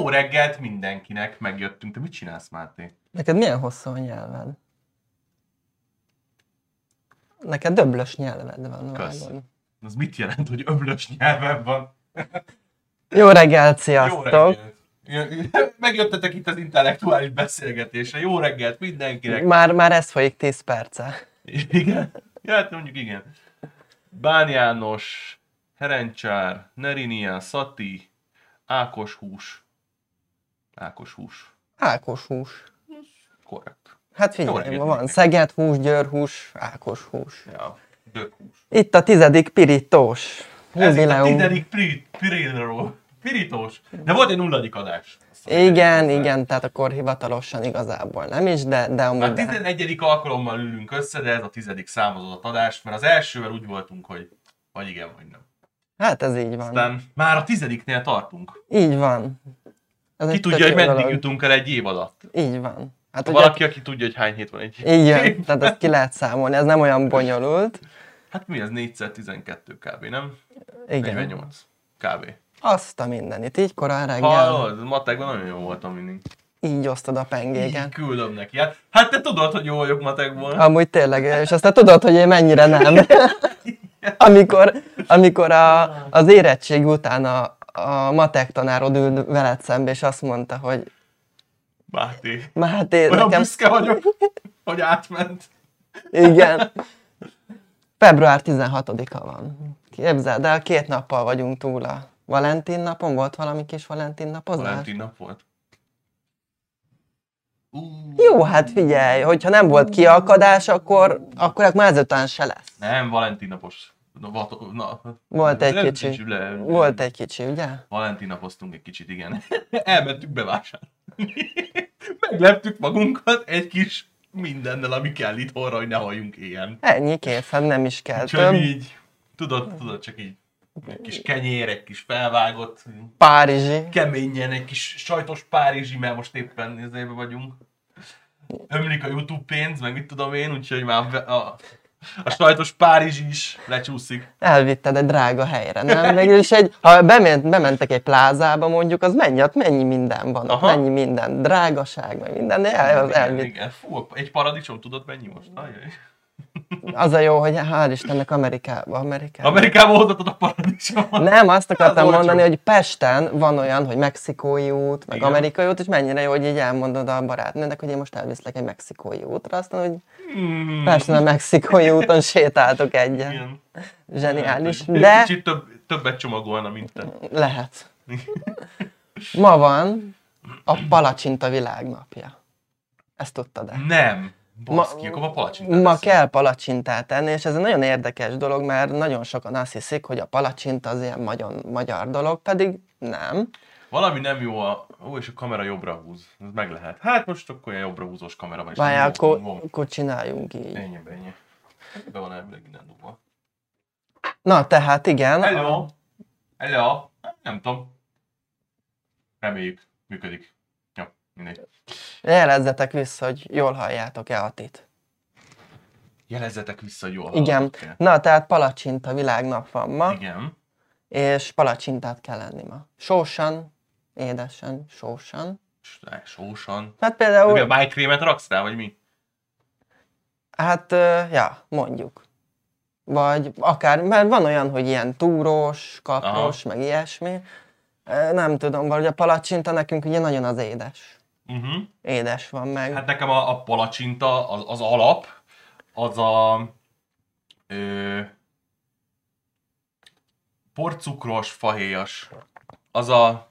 Jó reggelt mindenkinek, megjöttünk. Te mit csinálsz, Máté? Neked milyen hosszú a nyelved? Neked döblös nyelved van, Kösz. vágod. Az mit jelent, hogy öblös nyelven van? Jó reggelt, Jó sziasztok! reggelt! Megjöttetek itt az intellektuális beszélgetésre. Jó reggelt mindenkinek! Már, már ez folyik 10 perce. Igen? Ja, hát mondjuk igen. Bán János, Herencsár, Nerinia, Szati, Ákos hús. Ákos hús. Ákos hús. Korrekt. Hát figyelj, van. Szeged hús, Győr hús, Ákos hús. Ja, hús. Itt a tizedik pirítós. Ez itt a tizedik pri- pirítós. Pirítós. De volt egy nulladik adás. Igen, igen, tehát akkor hivatalosan igazából nem is, de, de amúgy... De- 11. alkalommal ülünk össze, de ez a tizedik számozott adás, mert az elsővel úgy voltunk, hogy vagy igen, vagy nem. Hát ez így van. Aztán már a tizediknél tartunk. Így van. Ez Ki tudja, hogy meddig dolog. jutunk el egy év alatt. Így van. Hát ugye, valaki, aki tudja, hogy hány hét van egy igen, tehát ezt ki lehet számolni, ez nem olyan bonyolult. Hát mi ez 4x12 kb, nem? Igen. 48 kb. Azt a mindenit, így korán reggel, Hallod, matekban nagyon jó voltam mindig. így osztod a Így pengéket. küldöm neki. Hát, hát te tudod, hogy jó vagyok matekból. Amúgy tényleg, és aztán tudod, hogy én mennyire nem. amikor amikor a, az érettség után a, a matek tanárod ült veled szembe, és azt mondta, hogy Máté. Máté, Olyan nekem... büszke vagyok, hogy átment. Igen. Február 16-a van. Képzeld el, két nappal vagyunk túl a Valentin napon. Volt valami kis Valentin napozás? Valentin nap volt. Uh, Jó, hát figyelj, hogyha nem volt kiakadás, akkor, akkor már ezután se lesz. Nem, Valentin napos. Na, vat- na, Volt egy kicsi. kicsi, Le, Volt egy kicsi, ugye? Valentin napoztunk egy kicsit, igen. Elmentünk bevásárolni. Megleptük magunkat egy kis mindennel, ami kell itthonra, hogy ne halljunk éjjel. Ennyi, kész, hát nem is kell Csak több. így, tudod, tudod, csak így egy kis kenyér, egy kis felvágott, Párizsi. keményen, egy kis sajtos párizsi, mert most éppen ezért vagyunk. Ömlik a YouTube pénz, meg mit tudom én, úgyhogy már a, a, sajtos párizsi is lecsúszik. Elvitted egy drága helyre, nem? Végülis egy, ha bement, bementek egy plázába mondjuk, az mennyi, ott mennyi minden van, Aha. mennyi minden, drágaság, meg minden, el, az elvitt. igen. Fú, egy paradicsom tudod mennyi most? Ajaj. Az a jó, hogy hál' Istennek Amerikába, Amerikába. Amerikába hozatott a paradicsomot. Nem, azt akartam Az mondani, hogy Pesten van olyan, hogy mexikói út, meg Igen. amerikai út, és mennyire jó, hogy így elmondod a barátnőnek, hogy én most elviszlek egy mexikói útra, aztán, hogy Hmm. Pesten a mexikói úton sétáltok egyet. Igen. Zseniális, Egy de Kicsit több, többet csomagolna, mint te. lehet. Ma van a palacsinta világnapja. Ezt tudtad-e? Nem. Ma, Baszki, akkor ma palacsintát ma kell palacsintát tenni, és ez egy nagyon érdekes dolog, mert nagyon sokan azt hiszik, hogy a palacsinta az ilyen magyar, magyar dolog, pedig nem. Valami nem jó a... Ó, és a kamera jobbra húz. Ez meg lehet. Hát most akkor olyan jobbra húzós kamera van. Várjál, akkor, akkor csináljunk így. Ennyi, ennyi. Be van elvileg innen dugva. Na, tehát igen. Hello! Hello! Nem tudom. Reméljük. Működik. Jó, mindegy. Jelezzetek vissza, hogy jól halljátok-e Atit. Jelezzetek vissza, hogy jól Igen. hallottok-e. Na, tehát palacsinta világnap van ma, Igen. és palacsintát kell lenni ma. Sósan, édesen, sósan. Sósan. Hát Mi a például, májkrémet raksz rá, vagy mi? hát, ja, mondjuk. Vagy akár, mert van olyan, hogy ilyen túrós, kapros, meg ilyesmi. Nem tudom, vagy a palacsinta nekünk ugye nagyon az édes. Uh-huh. Édes van meg. Hát nekem a, a palacsinta, az, az alap, az a ö, porcukros, fahéjas. Az a,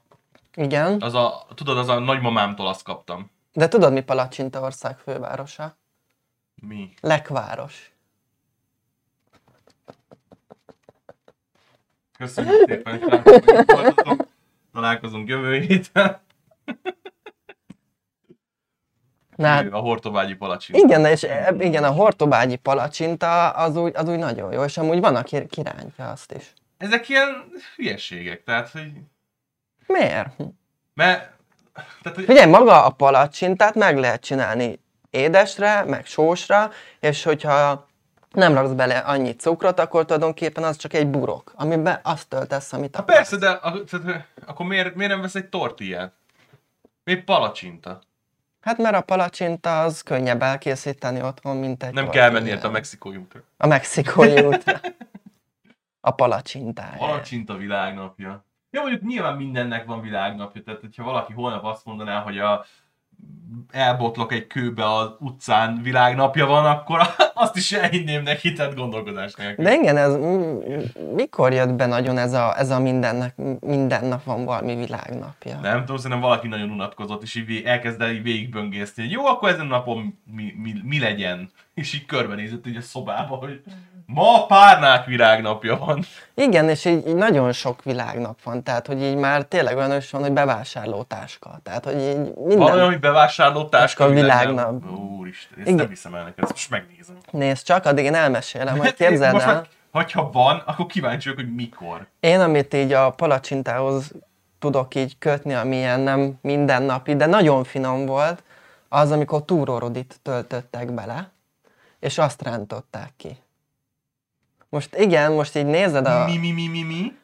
Igen. az a, tudod, az a nagymamámtól azt kaptam. De tudod, mi Palacsinta ország fővárosa? Mi? Lekváros. Köszönjük szépen, hogy. Találkozunk jövő héten. Na, hát, A hortobágyi palacsinta. igen, és e- igen, a hortobágyi palacsinta az úgy, az úgy nagyon jó, és amúgy van, aki kirántja azt is. Ezek ilyen hülyeségek, tehát, hogy... Miért? Mert... Tehát, hogy Figyelj, maga a palacsintát meg lehet csinálni édesre, meg sósra, és hogyha nem raksz bele annyi cukrot, akkor tulajdonképpen az csak egy burok, amiben azt töltesz, amit Ha akarsz. persze, de a- tehát, akkor miért, miért nem vesz egy tortillát? Még palacsinta. Hát mert a palacsinta az könnyebb elkészíteni otthon, mint egy Nem kell menni érte a mexikói útra. A mexikói útra. A palacsintája. Palacsinta világnapja. Jó, mondjuk nyilván mindennek van világnapja, tehát hogyha valaki holnap azt mondaná, hogy a elbotlok egy kőbe az utcán világnapja van, akkor azt is elhinném neki, tehát gondolkodás nélkül. De igen, ez mikor jött be nagyon ez a, ez a mindennek, minden nap van valami világnapja? Nem tudom, szerintem valaki nagyon unatkozott, és így elkezd el így végigböngészni, hogy jó, akkor ezen a napon mi, mi, mi legyen. És így körbenézett így a szobába, hogy ma párnák virágnapja van. Igen, és így, így nagyon sok világnap van, tehát hogy így már tényleg olyan is van, hogy bevásárló táska. Tehát, hogy így minden... Van olyan, hogy bevásárló táska világnap. Úristen, ezt Igen. nem hiszem el neked, ezt most megnézem. Nézd csak, addig én elmesélem, hogy képzeld most el. már, hogyha van, akkor kíváncsi vagyok, hogy mikor. Én, amit így a palacsintához tudok így kötni, ami ilyen nem mindennapi, de nagyon finom volt, az, amikor túrórodit töltöttek bele, és azt rántották ki. Most igen, most így nézed a, Mi, mi, mi, mi, mi?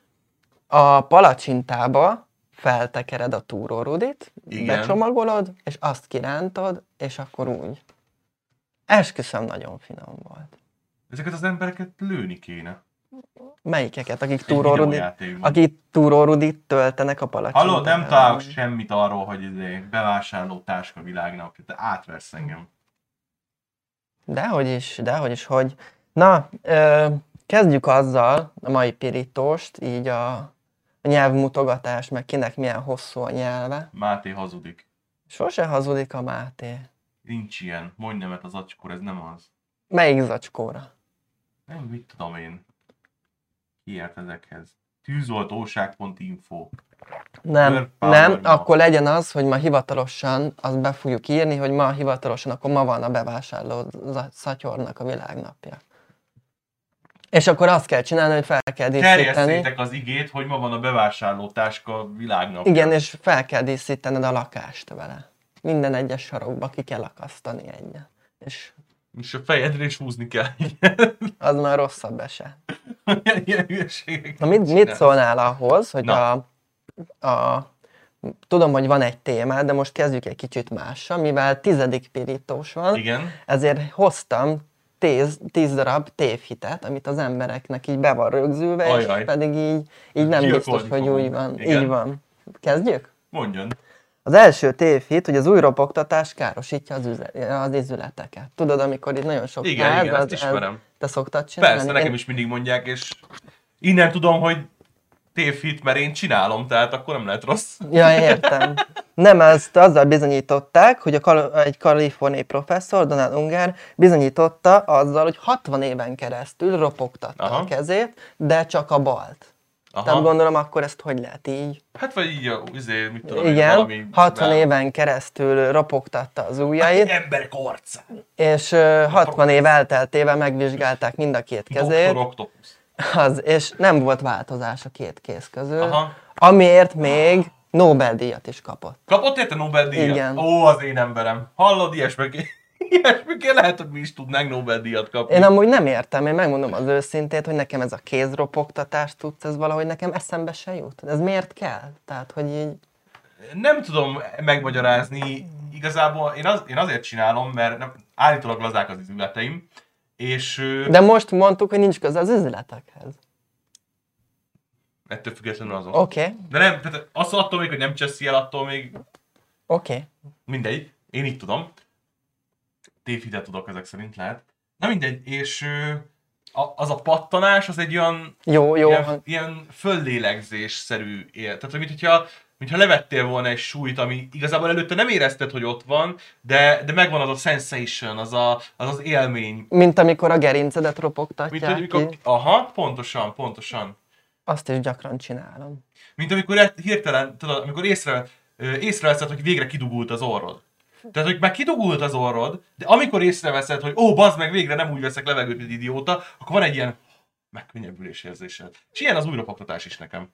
a palacsintába, feltekered a túrórudit, Igen. becsomagolod, és azt kirántod, és akkor úgy. Esküszöm, nagyon finom volt. Ezeket az embereket lőni kéne. Melyikeket, akik túrórudit, akik túrórudit töltenek a palacsintába? Hallod, nem találok semmit arról, hogy izé, bevásárló táska világnapja. Te átversz engem. Dehogy is, dehogy is, hogy... Na, ö, kezdjük azzal, a mai pirítóst, így a, a nyelvmutogatás, meg kinek milyen hosszú a nyelve. Máté hazudik. Sose hazudik a Máté. Nincs ilyen. Mondj nemet az acskor, ez nem az. Melyik zacskóra? Nem, mit tudom én. Ki ért ezekhez? Tűzoltóság.info Nem, nem, akkor legyen az, hogy ma hivatalosan, azt be fogjuk írni, hogy ma hivatalosan, akkor ma van a bevásárló za- szatyornak a világnapja. És akkor azt kell csinálni, hogy fel kell díszíteni. Terjesszétek az igét, hogy ma van a bevásárló táska világnapja. Igen, és fel kell díszítened a lakást vele. Minden egyes sarokba ki kell akasztani egyet. És És a fejedre is húzni kell. az már rosszabb eset. Ilyen, hülyeségek. Na, mit, mit szólnál ahhoz, hogy Na. a, a, tudom, hogy van egy téma, de most kezdjük egy kicsit mással, mivel tizedik pirítós van, Igen. ezért hoztam tíz, tíz darab tévhitet, amit az embereknek így be van rögzülve, Ajaj. és pedig így, így nem Gyilkolni biztos, hogy úgy van. Igen. Így van. Kezdjük? Mondjon. Az első tévhit, hogy az új ropogtatás károsítja az, üze- az izületeket. Tudod, amikor itt nagyon sok Igen, ház, igen, az- ezt ismerem. te szoktad csinálni? Persze, nekem is mindig mondják, és innen tudom, hogy tévhit, mert én csinálom, tehát akkor nem lehet rossz. Ja, értem. Nem, ezt azzal bizonyították, hogy a kal- egy kaliforniai professzor, Donald Unger bizonyította azzal, hogy 60 éven keresztül ropogtatta Aha. a kezét, de csak a balt. Tehát Aha. gondolom, akkor ezt hogy lehet így? Hát vagy így, izé, mit tudom én, Igen, valami... 60 nem. éven keresztül ropogtatta az ujjait, Emberek arcán. és ö, 60 év elteltével megvizsgálták mind a két kezét, Doktor Octopus. Az, és nem volt változás a két kéz közül, Aha. amiért még Nobel-díjat is kapott. Kapott érte Nobel-díjat? Igen. Ó, az én emberem. Hallod, ilyesmikért, ilyesmikért lehet, hogy mi is tudnánk Nobel-díjat kapni. Én amúgy nem értem, én megmondom az őszintét, hogy nekem ez a kézropogtatás tudsz, ez valahogy nekem eszembe se jut. Ez miért kell? Tehát, hogy így... Nem tudom megmagyarázni, igazából én, az, én azért csinálom, mert nem, állítólag lazák az izületeim, és De most mondtuk, hogy nincs köze az üzletekhez. ettől függetlenül azon. Oké, okay, De nem, tehát az attól még, hogy nem cseszi el, attól még oké. Okay. mindegy, én így tudom. Tévhitet tudok ezek szerint lehet. Na mindegy, és a, az a pattanás, az egy olyan, Jó, jó. ilyen, ilyen föllélegzés-szerű él. Tehát, mint hogyha, mintha levettél volna egy súlyt, ami igazából előtte nem érezted, hogy ott van, de, de megvan az a sensation, az a, az, az élmény. Mint amikor a gerincedet Mint ropogtatják hogy amikor, ki. aha, pontosan, pontosan. Azt is gyakran csinálom. Mint amikor e- hirtelen, tudod, amikor észre, észreveszed, hogy végre kidugult az orrod. Tehát, hogy már kidugult az orrod, de amikor észreveszed, hogy ó, bazd meg, végre nem úgy veszek levegőt, mint idióta, akkor van egy ilyen megkönnyebbülés érzésed. És ilyen az újrapaktatás is nekem.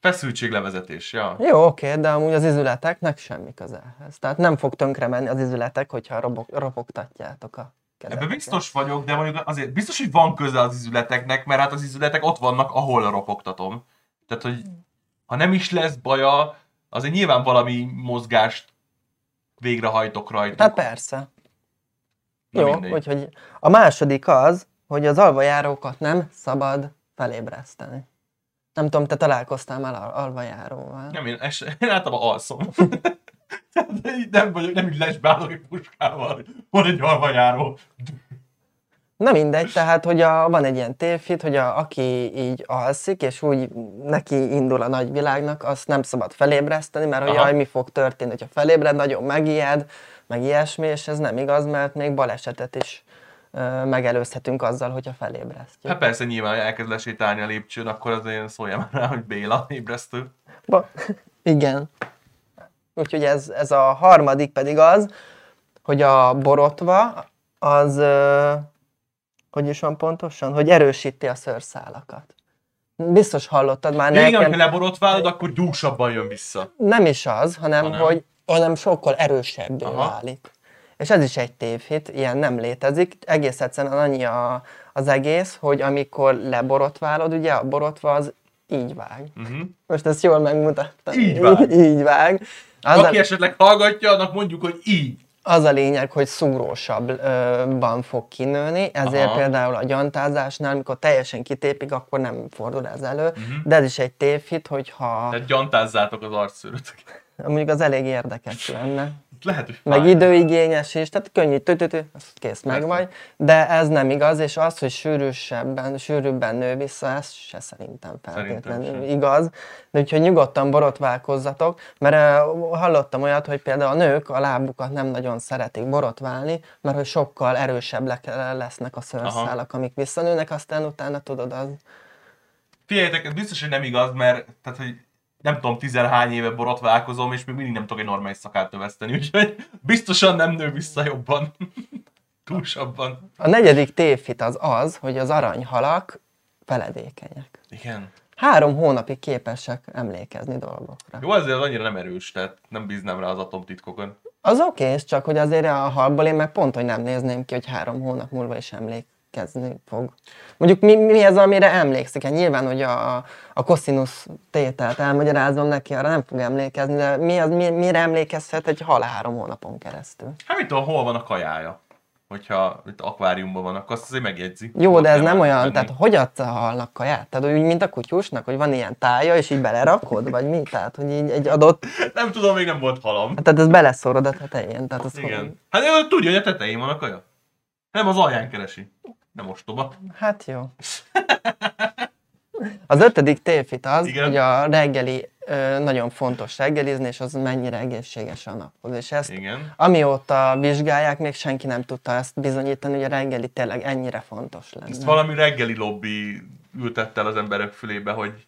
Feszültséglevezetés, ja. Jó, oké, de amúgy az izületeknek semmi köze ehhez. Tehát nem fog tönkre menni az izületek, hogyha robog, ropogtatjátok a kezeteket. Ebben biztos vagyok, de mondjuk azért biztos, hogy van köze az izületeknek, mert hát az izületek ott vannak, ahol ropogtatom. Tehát, hogy ha nem is lesz baja, azért nyilván valami mozgást végrehajtok rajta. Hát persze. Na Jó, mindegy. úgyhogy a második az, hogy az alvajárókat nem szabad felébreszteni. Nem tudom, te találkoztál már al- alvajáróval. Nem, én, es, én általában alszom. Nem vagyok, nem így lesbálok egy puskával, hogy van egy alvajáró. Na mindegy, tehát hogy a, van egy ilyen tévhit, hogy a, aki így alszik, és úgy neki indul a nagyvilágnak, azt nem szabad felébreszteni, mert hogy Aha. jaj, mi fog történni, hogyha felébred, nagyon megijed, meg ilyesmi, és ez nem igaz, mert még balesetet is megelőzhetünk azzal, hogyha felébresztjük. Hát persze nyilván, ha elkezd lesétálni a lépcsőn, akkor azért szóljam már rá, hogy Béla ébresztő. Ba- Igen. Úgyhogy ez, ez a harmadik pedig az, hogy a borotva az, hogy is van pontosan, hogy erősíti a szőrszálakat. Biztos hallottad már Ja, igen, nekem. ha leborotválod, akkor gyorsabban jön vissza. Nem is az, hanem, Hanem? hogy hanem sokkal erősebbé Aha. válik. És ez is egy tévhit, ilyen nem létezik. Egész egyszerűen annyi a, az egész, hogy amikor leborotválod, ugye a borotva az így vág. Uh-huh. Most ezt jól megmutattam. Így vág. Így, vág. Az Aki a, esetleg hallgatja, annak mondjuk, hogy így. az a lényeg, hogy szúrósabban fog kinőni, ezért Aha. például a gyantázásnál, amikor teljesen kitépik, akkor nem fordul ez elő. Mhm. De ez is egy tévhit, hogyha Tehát gyantázzátok az arcszőrötök. mondjuk az elég érdekes lenne. Lehet, hogy Meg fáj. időigényes is, tehát könnyű, tütütü, az kész, meg vagy. De ez nem igaz, és az, hogy sűrűsebben, sűrűbben nő vissza, ez se szerintem feltétlenül sem. igaz. De úgyhogy nyugodtan borotválkozzatok, mert uh, hallottam olyat, hogy például a nők a lábukat nem nagyon szeretik borotválni, mert hogy sokkal erősebbek lesznek a szőrszálak, amik visszanőnek, aztán utána tudod, az Figyeljetek, ez biztos, hogy nem igaz, mert tehát, hogy nem tudom, tizenhány éve borotválkozom, és még mindig nem tudok egy normális szakát növeszteni, úgyhogy biztosan nem nő vissza jobban. Túlsabban. A negyedik tévhit az az, hogy az aranyhalak feledékenyek. Igen. Három hónapig képesek emlékezni dolgokra. Jó, azért az annyira nem erős, tehát nem bíznám rá az atomtitkokon. Az oké, és csak hogy azért a halból én meg pont, hogy nem nézném ki, hogy három hónap múlva is emlékezni fog. Mondjuk mi, mi az, amire emlékszik? Hát nyilván, hogy a, a koszinusz tételt elmagyarázom neki, arra nem fog emlékezni, de mi az, mi, mire emlékezhet egy hal három hónapon keresztül? Hát mit tudom, hol van a kajája? Hogyha itt akváriumban van, akkor azt azért megjegyzi. Jó, de ez nem olyan, venni. tehát hogy adsz a halnak kaját? Tehát úgy, mint a kutyusnak, hogy van ilyen tája, és így belerakod, vagy mi? Tehát, hogy így egy adott, Nem tudom, még nem volt halam. hát tehát ez beleszórod a tetején. Tehát az Igen. Hát ő tudja, hogy a tetején van a kaja. Nem az alján keresi. Nem ostoba. Hát jó. Az ötödik tévhit az, Igen. hogy a reggeli nagyon fontos reggelizni, és az mennyire egészséges a naphoz. És ezt Igen. amióta vizsgálják, még senki nem tudta ezt bizonyítani, hogy a reggeli tényleg ennyire fontos lenne. Ezt valami reggeli lobby ültette el az emberek fülébe, hogy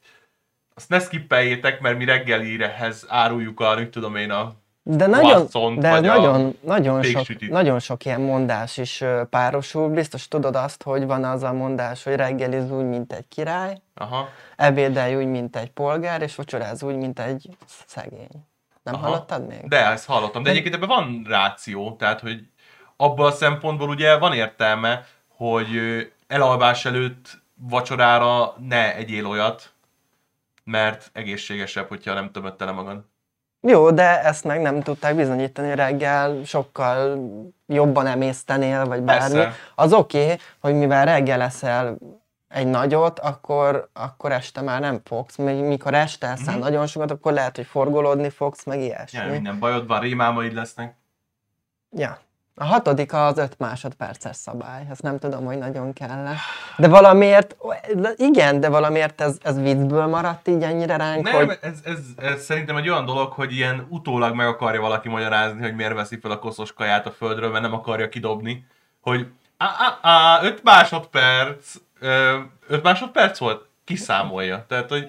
azt ne skippeljétek, mert mi reggelirehez áruljuk a, nem tudom én, a De, nagyon, de ez nagyon, nagyon, sok, nagyon sok ilyen mondás is párosul. Biztos tudod azt, hogy van az a mondás, hogy reggeliz úgy, mint egy király, Aha. ebédelj úgy, mint egy polgár, és vacsoráz úgy, mint egy szegény. Nem Aha. hallottad még? De, ezt hallottam. De egyébként ebben van ráció, tehát, hogy abból a szempontból ugye van értelme, hogy elalvás előtt vacsorára ne egyél olyat, mert egészségesebb, hogyha nem tömött tele magad. Jó, de ezt meg nem tudták bizonyítani reggel, sokkal jobban emésztenél, vagy bármi. Persze. Az oké, okay, hogy mivel reggel eszel egy nagyot, akkor, akkor este már nem fogsz. Még mikor este eszel Mhm. nagyon sokat, akkor lehet, hogy forgolódni fogsz, meg ilyesmi. Ja, minden bajod van, rémálmaid lesznek. Ja. A hatodik az 5 másodperces szabály. Ezt nem tudom, hogy nagyon kell De valamiért, igen, de valamiért ez, ez viccből maradt így ennyire ránk, Nem, hogy ez, ez, ez, szerintem egy olyan dolog, hogy ilyen utólag meg akarja valaki magyarázni, hogy miért veszi fel a koszos kaját a földről, mert nem akarja kidobni. Hogy á, á, á, 5 másodperc, 5 másodperc volt? Kiszámolja. Tehát, hogy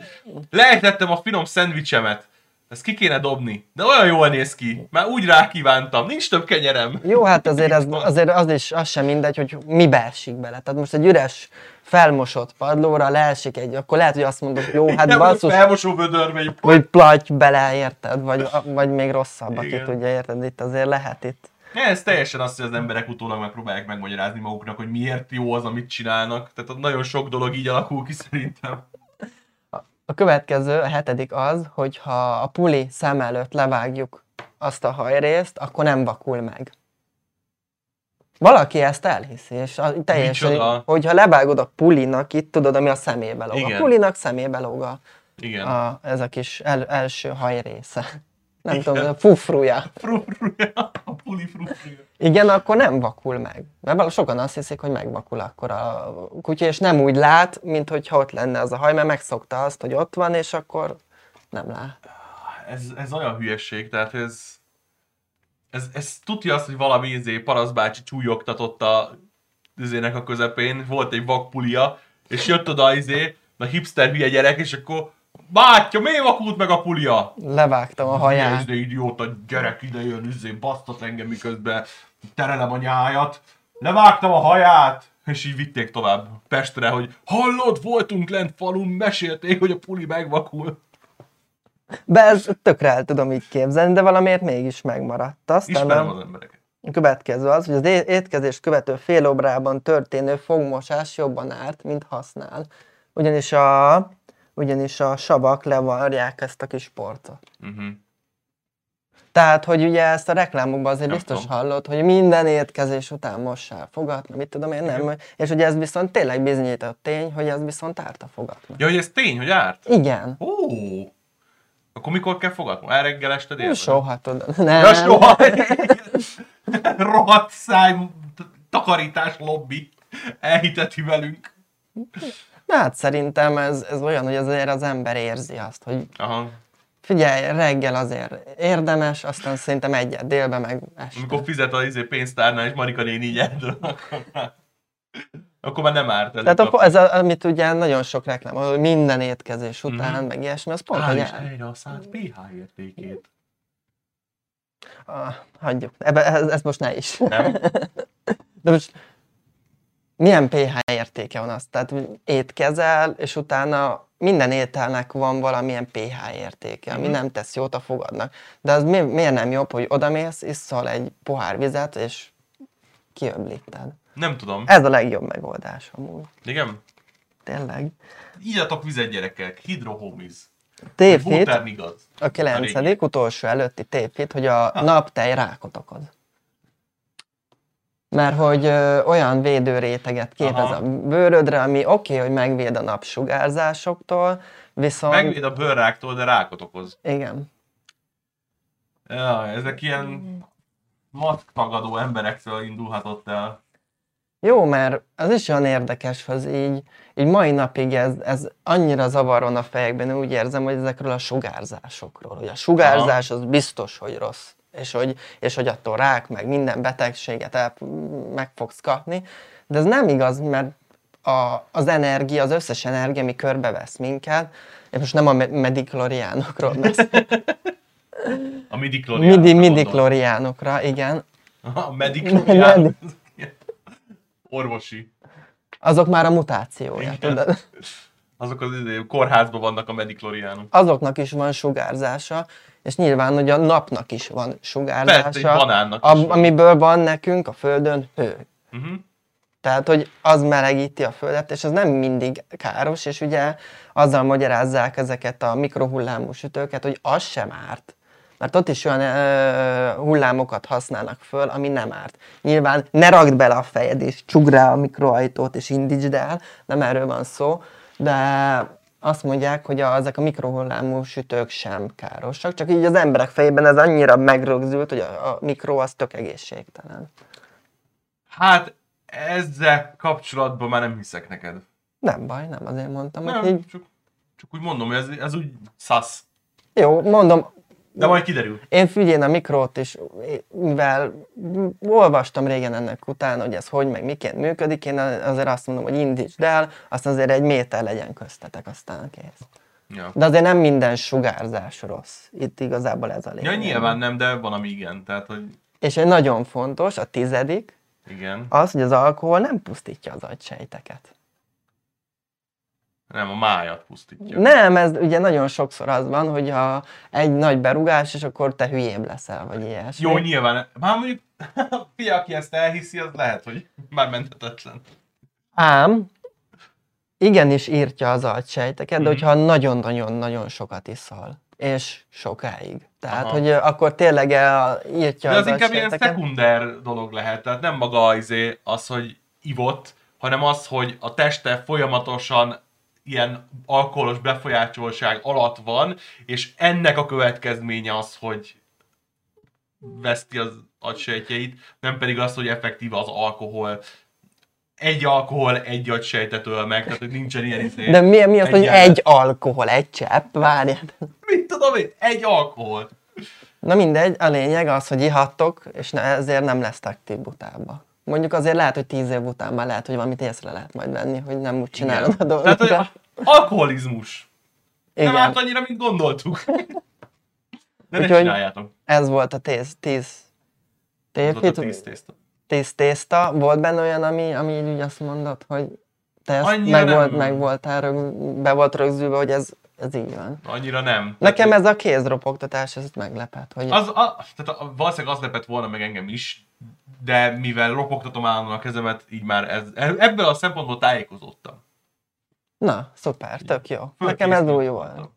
lejtettem a finom szendvicsemet, ezt ki kéne dobni, de olyan jól néz ki, már úgy rákívántam, nincs több kenyerem. Jó, hát azért, ez, azért az is az sem mindegy, hogy mibe esik bele. Tehát most egy üres, felmosott padlóra leesik egy, akkor lehet, hogy azt mondod, jó, hát Nem basszus, felmosó vödörbe, így vagy platy bele, érted? Vagy, vagy még rosszabb, aki Igen. tudja, érted? Itt azért lehet itt. Ja, ez teljesen azt, hogy az emberek utólag megpróbálják megmagyarázni maguknak, hogy miért jó az, amit csinálnak. Tehát nagyon sok dolog így alakul ki szerintem. A következő, a hetedik az, hogy ha a puli szem előtt levágjuk azt a hajrészt, akkor nem vakul meg. Valaki ezt elhiszi, és a, teljesen, Micsoda? hogyha levágod a pulinak itt, tudod, ami a szemébe lóg. Igen. A pulinak szemébe lóg a, Igen. a, ez a kis el, első hajrésze. Nem tudom, a fufruja. Frufruja, a puli frufruja. Igen, akkor nem vakul meg. Mert sokan azt hiszik, hogy megvakul akkor a kutya, és nem úgy lát, mint hogyha ott lenne az a haj, mert megszokta azt, hogy ott van, és akkor nem lát. Ez, ez olyan hülyesség, tehát ez... Ez, ez tudja azt, hogy valami izé, paraszbácsi csúlyogtatott a izének a közepén, volt egy vakpulia, és jött oda izé, a hipster hülye gyerek, és akkor Bátya, miért vakult meg a pulia? Levágtam a haját. Ez idióta gyerek ide jön, izé, basztat engem miközben terelem a nyájat. Levágtam a haját! És így vitték tovább Pestre, hogy hallod, voltunk lent falun, mesélték, hogy a puli megvakul. De ez tökre el tudom így képzelni, de valamiért mégis megmaradt. Aztán Ismerem az embereket. a következő az, hogy az é- étkezést követő fél órában történő fogmosás jobban árt, mint használ. Ugyanis a, ugyanis a savak levarják ezt a kis porcot. Uh-huh. Tehát, hogy ugye ezt a reklámokban azért Nem biztos tudom. hallott, hogy minden étkezés után mossál fogat, mit tudom én, nem. És ugye ez viszont tényleg bizonyított tény, hogy ez viszont árt a fogatnak. Ja, hogy ez tény, hogy árt? Igen. Ó! Akkor mikor kell fogadni? El reggel este délben? Soha tudod. Nem. Ja, soha! Rohadt száj, takarítás lobby elhiteti velünk. Hát szerintem ez, ez olyan, hogy azért az ember érzi azt, hogy Aha. figyelj, reggel azért érdemes, aztán szerintem egyet délben meg este. Amikor fizet az izé pénztárnál, és Marika néni így eldől, akkor már, akkor már nem árt. Tehát a, ez, a, amit ugye nagyon sok reklám, hogy minden étkezés után, Mhm. meg ilyesmi, az pont, hogy Állíts el, helyre a pH értékét. ah, hagyjuk. Ebbe, ez, ez most ne is. Nem? De most milyen pH értéke van az? Tehát étkezel, és utána minden ételnek van valamilyen pH értéke, ami Mhm. nem tesz jót a fogadnak. De az mi, miért nem jobb, hogy odamész, iszol egy pohár vizet, és kiöblíted? Nem tudom. Ez a legjobb megoldás amúgy. Igen? Tényleg. Ígyatok vizet gyerekek, hidrohomiz. Tévhit, a kilencedik, utolsó előtti tévhit, hogy a naptej rákot okoz. Mert hogy ö, olyan védőréteget képez Aha. a bőrödre, ami oké, okay, hogy megvéd a napsugárzásoktól, viszont... Megvéd a bőrráktól, de rákot okoz. Igen. Ja, ezek ilyen maszktagadó emberektől indulhatott el. Jó, mert az is olyan érdekes, hogy így, így mai napig ez, ez annyira zavaron a fejekben, úgy érzem, hogy ezekről a sugárzásokról, hogy a sugárzás az biztos, hogy rossz, és hogy, és hogy attól rák, meg minden betegséget el, meg fogsz kapni, de ez nem igaz, mert a, az energia, az összes energia, ami körbevesz minket, és most nem a me- medikloriánokról beszélek, A midi, midi midi igen, A mediklorián. Medi- Orvosi. azok már a mutációja, Igen. tudod? Azok az izé, kórházban vannak a medikloriánok. azoknak is van sugárzása, és nyilván, hogy a napnak is van sugárzása, Persze, van. amiből van nekünk a Földön hő. Uh-huh. Tehát, hogy az melegíti a Földet, és az nem mindig káros, és ugye azzal magyarázzák ezeket a mikrohullámú sütőket, hogy az sem árt. Mert ott is olyan ö, hullámokat használnak föl, ami nem árt. Nyilván ne rakd bele a fejed, és csugd rá a mikroajtót, és indítsd el, nem erről van szó, de azt mondják, hogy a, ezek a mikrohullámú sütők sem károsak, csak így az emberek fejében ez annyira megrögzült, hogy a, a mikro az tök egészségtelen. Hát ezzel kapcsolatban már nem hiszek neked. Nem baj, nem azért mondtam, hogy Nem, így csak, csak úgy mondom, hogy ez, ez úgy szasz. Jó, mondom, De majd kiderül. én figyelj a mikrót is, mivel olvastam régen ennek után, hogy ez hogy meg miként működik, én azért azt mondom, hogy indítsd el, aztán azért egy méter legyen köztetek, aztán kész. Ja. De azért nem minden sugárzás rossz. Itt igazából ez a ja, lényeg. nyilván nem, de van, ami igen. Tehát, hogy És egy nagyon fontos, a tizedik, igen. az, hogy az alkohol nem pusztítja az agysejteket. Nem, a májat pusztítja. Nem, ez ugye nagyon sokszor az van, hogy ha egy nagy berugás, és akkor te hülyébb leszel, vagy ilyesmi. Jó, nyilván. Már mondjuk, fia, aki ezt elhiszi, az lehet, hogy már menthetetlen. Ám igenis írtja az agysejteket, de Mhm. hogyha nagyon-nagyon-nagyon sokat iszol, és sokáig. Tehát, Aha. hogy akkor tényleg el- írtja De az az inkább ilyen szekunder dolog lehet, tehát nem maga izé, az, hogy ivott, hanem az, hogy a teste folyamatosan ilyen alkoholos befolyásoltság alatt van, és ennek a következménye az, hogy veszti az agysejtjeit, nem pedig az, hogy effektíve az alkohol egy alkohol egy agysejtet öl meg, tehát hogy nincsen ilyen izé. De mi, mi az, hogy egy alkohol, egy csepp? Várjál. Mit tudom én? Egy alkohol. Na mindegy, a lényeg az, hogy ihattok, és ne, ezért nem lesztek ti butába. Mondjuk azért lehet, hogy tíz év után már lehet, hogy valamit észre lehet majd venni, hogy nem úgy csinálod a Tehát, hogy dolgokat. alkoholizmus. Nem Igen, árt annyira, mint gondoltuk. De ne Úgyhogy- csináljátok. ez volt a tíz, tíz Ez volt tévhit, tíz tészta. tíz tészta. Volt benne olyan, ami, ami így úgy azt mondod, hogy te ezt Annyira meg, nem. volt, meg voltál, rög, be volt rögzülve, hogy ez, ez így van. Annyira nem. Nekem ez a kézropogtatás, ez meglepett, hogy Az, a, tehát a, valószínűleg az lepett volna meg engem is, de mivel ropogtatom állandóan a kezemet, így már ez, ebből a szempontból tájékozódtam. na, szuper, tök jó. Nekem ez új volt.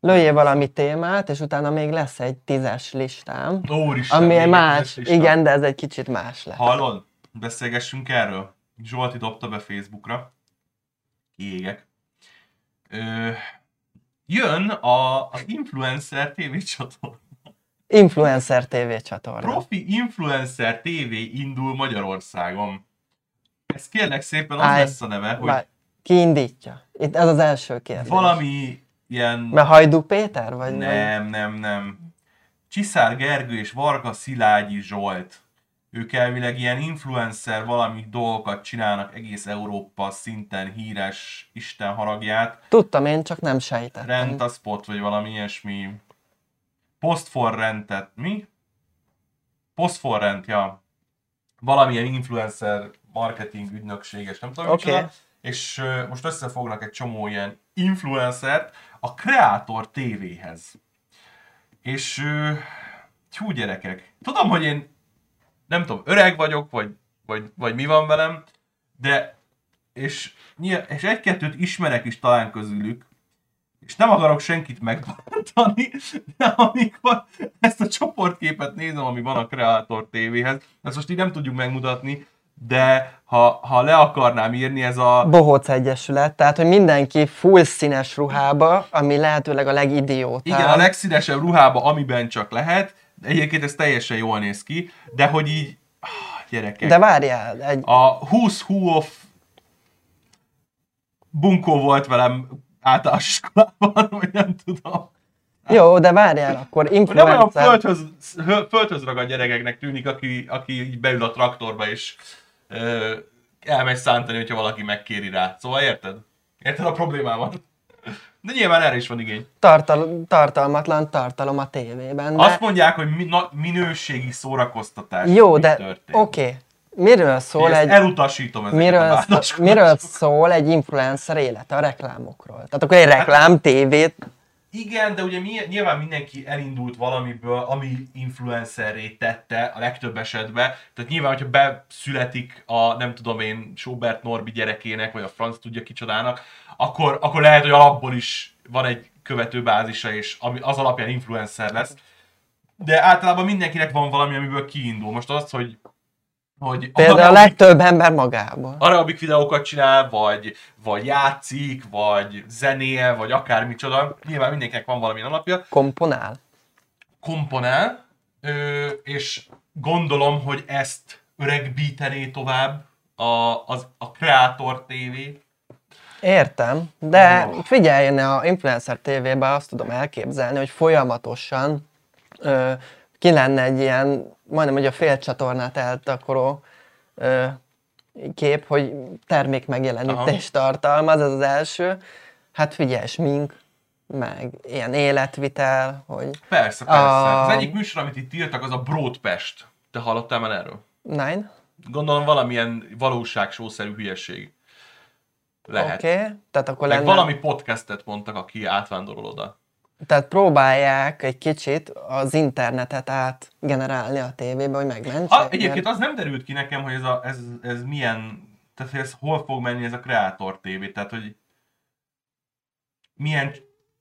Lőjél valami témát, és utána még lesz egy tízes listám, Úristen, ami egy más, igen, de ez egy kicsit más lesz. Hallod? Beszélgessünk erről. Zsolti dobta be Facebookra. Kiégek. Ö, jön a, az Influencer TV csatorna. Influencer TV csatorna. Profi Influencer TV indul Magyarországon. Ez kérlek szépen az Állj. lesz a neve, hogy Várj, Ki indítja? Itt ez az első kérdés. valami ilyen... Mert Hajdú Péter? Vagy vagy- Nem, nem, nem. Csiszár Gergő és Varga Szilágyi Zsolt. Ők elvileg ilyen influencer valami dolgokat csinálnak egész Európa szinten híres Isten haragját. Tudtam én, csak nem sejtettem. Rent a spot, vagy valami ilyesmi. Post for rentet. Mi? Post for rent, ja. Valamilyen influencer marketing ügynökséges, nem tudom okay. És most összefognak egy csomó ilyen influencert a Creator TV-hez. És hú gyerekek, tudom, hogy én nem tudom, öreg vagyok, vagy, vagy, vagy mi van velem, de és, és egy-kettőt ismerek is talán közülük, és nem akarok senkit megbántani, de amikor ezt a csoportképet nézem, ami van a Creator TV-hez, ezt most így nem tudjuk megmutatni, de ha, ha le akarnám írni, ez a... Bohóc Egyesület, tehát hogy mindenki full színes ruhába, ami lehetőleg a legidiótább. Igen, a legszínesebb ruhába, amiben csak lehet, egyébként ez teljesen jól néz ki, de hogy így, ah, gyerekek, De várjál, egy, a Who's Who of Bunkó volt velem általános iskolában, vagy nem tudom. jó, de várjál, akkor Hogy nem olyan influencer... földhöz, földhöz ragadt gyerekeknek tűnik, aki, aki így beül a traktorba és ö, elmegy szántani, hogyha valaki megkéri rá. Szóval érted? Érted a problémámat? De nyilván erre is van igény. Tartal, tartalmatlan tartalom a tévében. De... Azt mondják, hogy mi, na, minőségi szórakoztatás. Jó, de oké. Okay. Miről szól Ezt egy... elutasítom ezeket a Miről, szó, vádaskodásokat. miről szól egy influencer élete a reklámokról? Tehát akkor egy reklám tévét, Igen, de ugye nyilván mindenki elindult valamiből, ami influencerré tette a legtöbb esetben. Tehát nyilván, hogyha beszületik a, nem tudom én, Schubert Norbi gyerekének, vagy a franc tudja kicsodának, akkor, akkor lehet, hogy alapból is van egy követőbázisa, és ami, az alapján influencer lesz. De általában mindenkinek van valami, amiből kiindul. Most az, hogy hogy például a aerobik- legtöbb ember magából. aerobik videókat csinál, vagy, vagy játszik, vagy zenél, vagy akármicsoda. Nyilván mindenkinek van valami alapja. Komponál. Komponál, ö, és gondolom, hogy ezt öregbítené tovább a, az, a Creator TV. Értem, de Oh. figyelj, én a Influencer TV-ben azt tudom elképzelni, hogy folyamatosan ö, ki lenne egy ilyen, majdnem, hogy a fél csatornát eltakaró ö, kép, hogy termék megjelenítést tartalmaz, ez az első. Hát figyelj, smink, meg ilyen életvitel, hogy Persze, persze. A- Az egyik műsor, amit itt írtak, az a Broadpest. Te hallottál már erről? nine, Gondolom valamilyen valóságsószerű hülyeség. Lehet. oké, okay. tehát akkor Meg lenne, valami podcastet mondtak, aki átvándorol oda. Tehát próbálják egy kicsit az internetet átgenerálni a tévébe, hogy megmentsék. Ha, egyébként az nem derült ki nekem, hogy ez, a, ez, ez milyen tehát hogy ez hol fog menni ez a Creator TV, tehát hogy milyen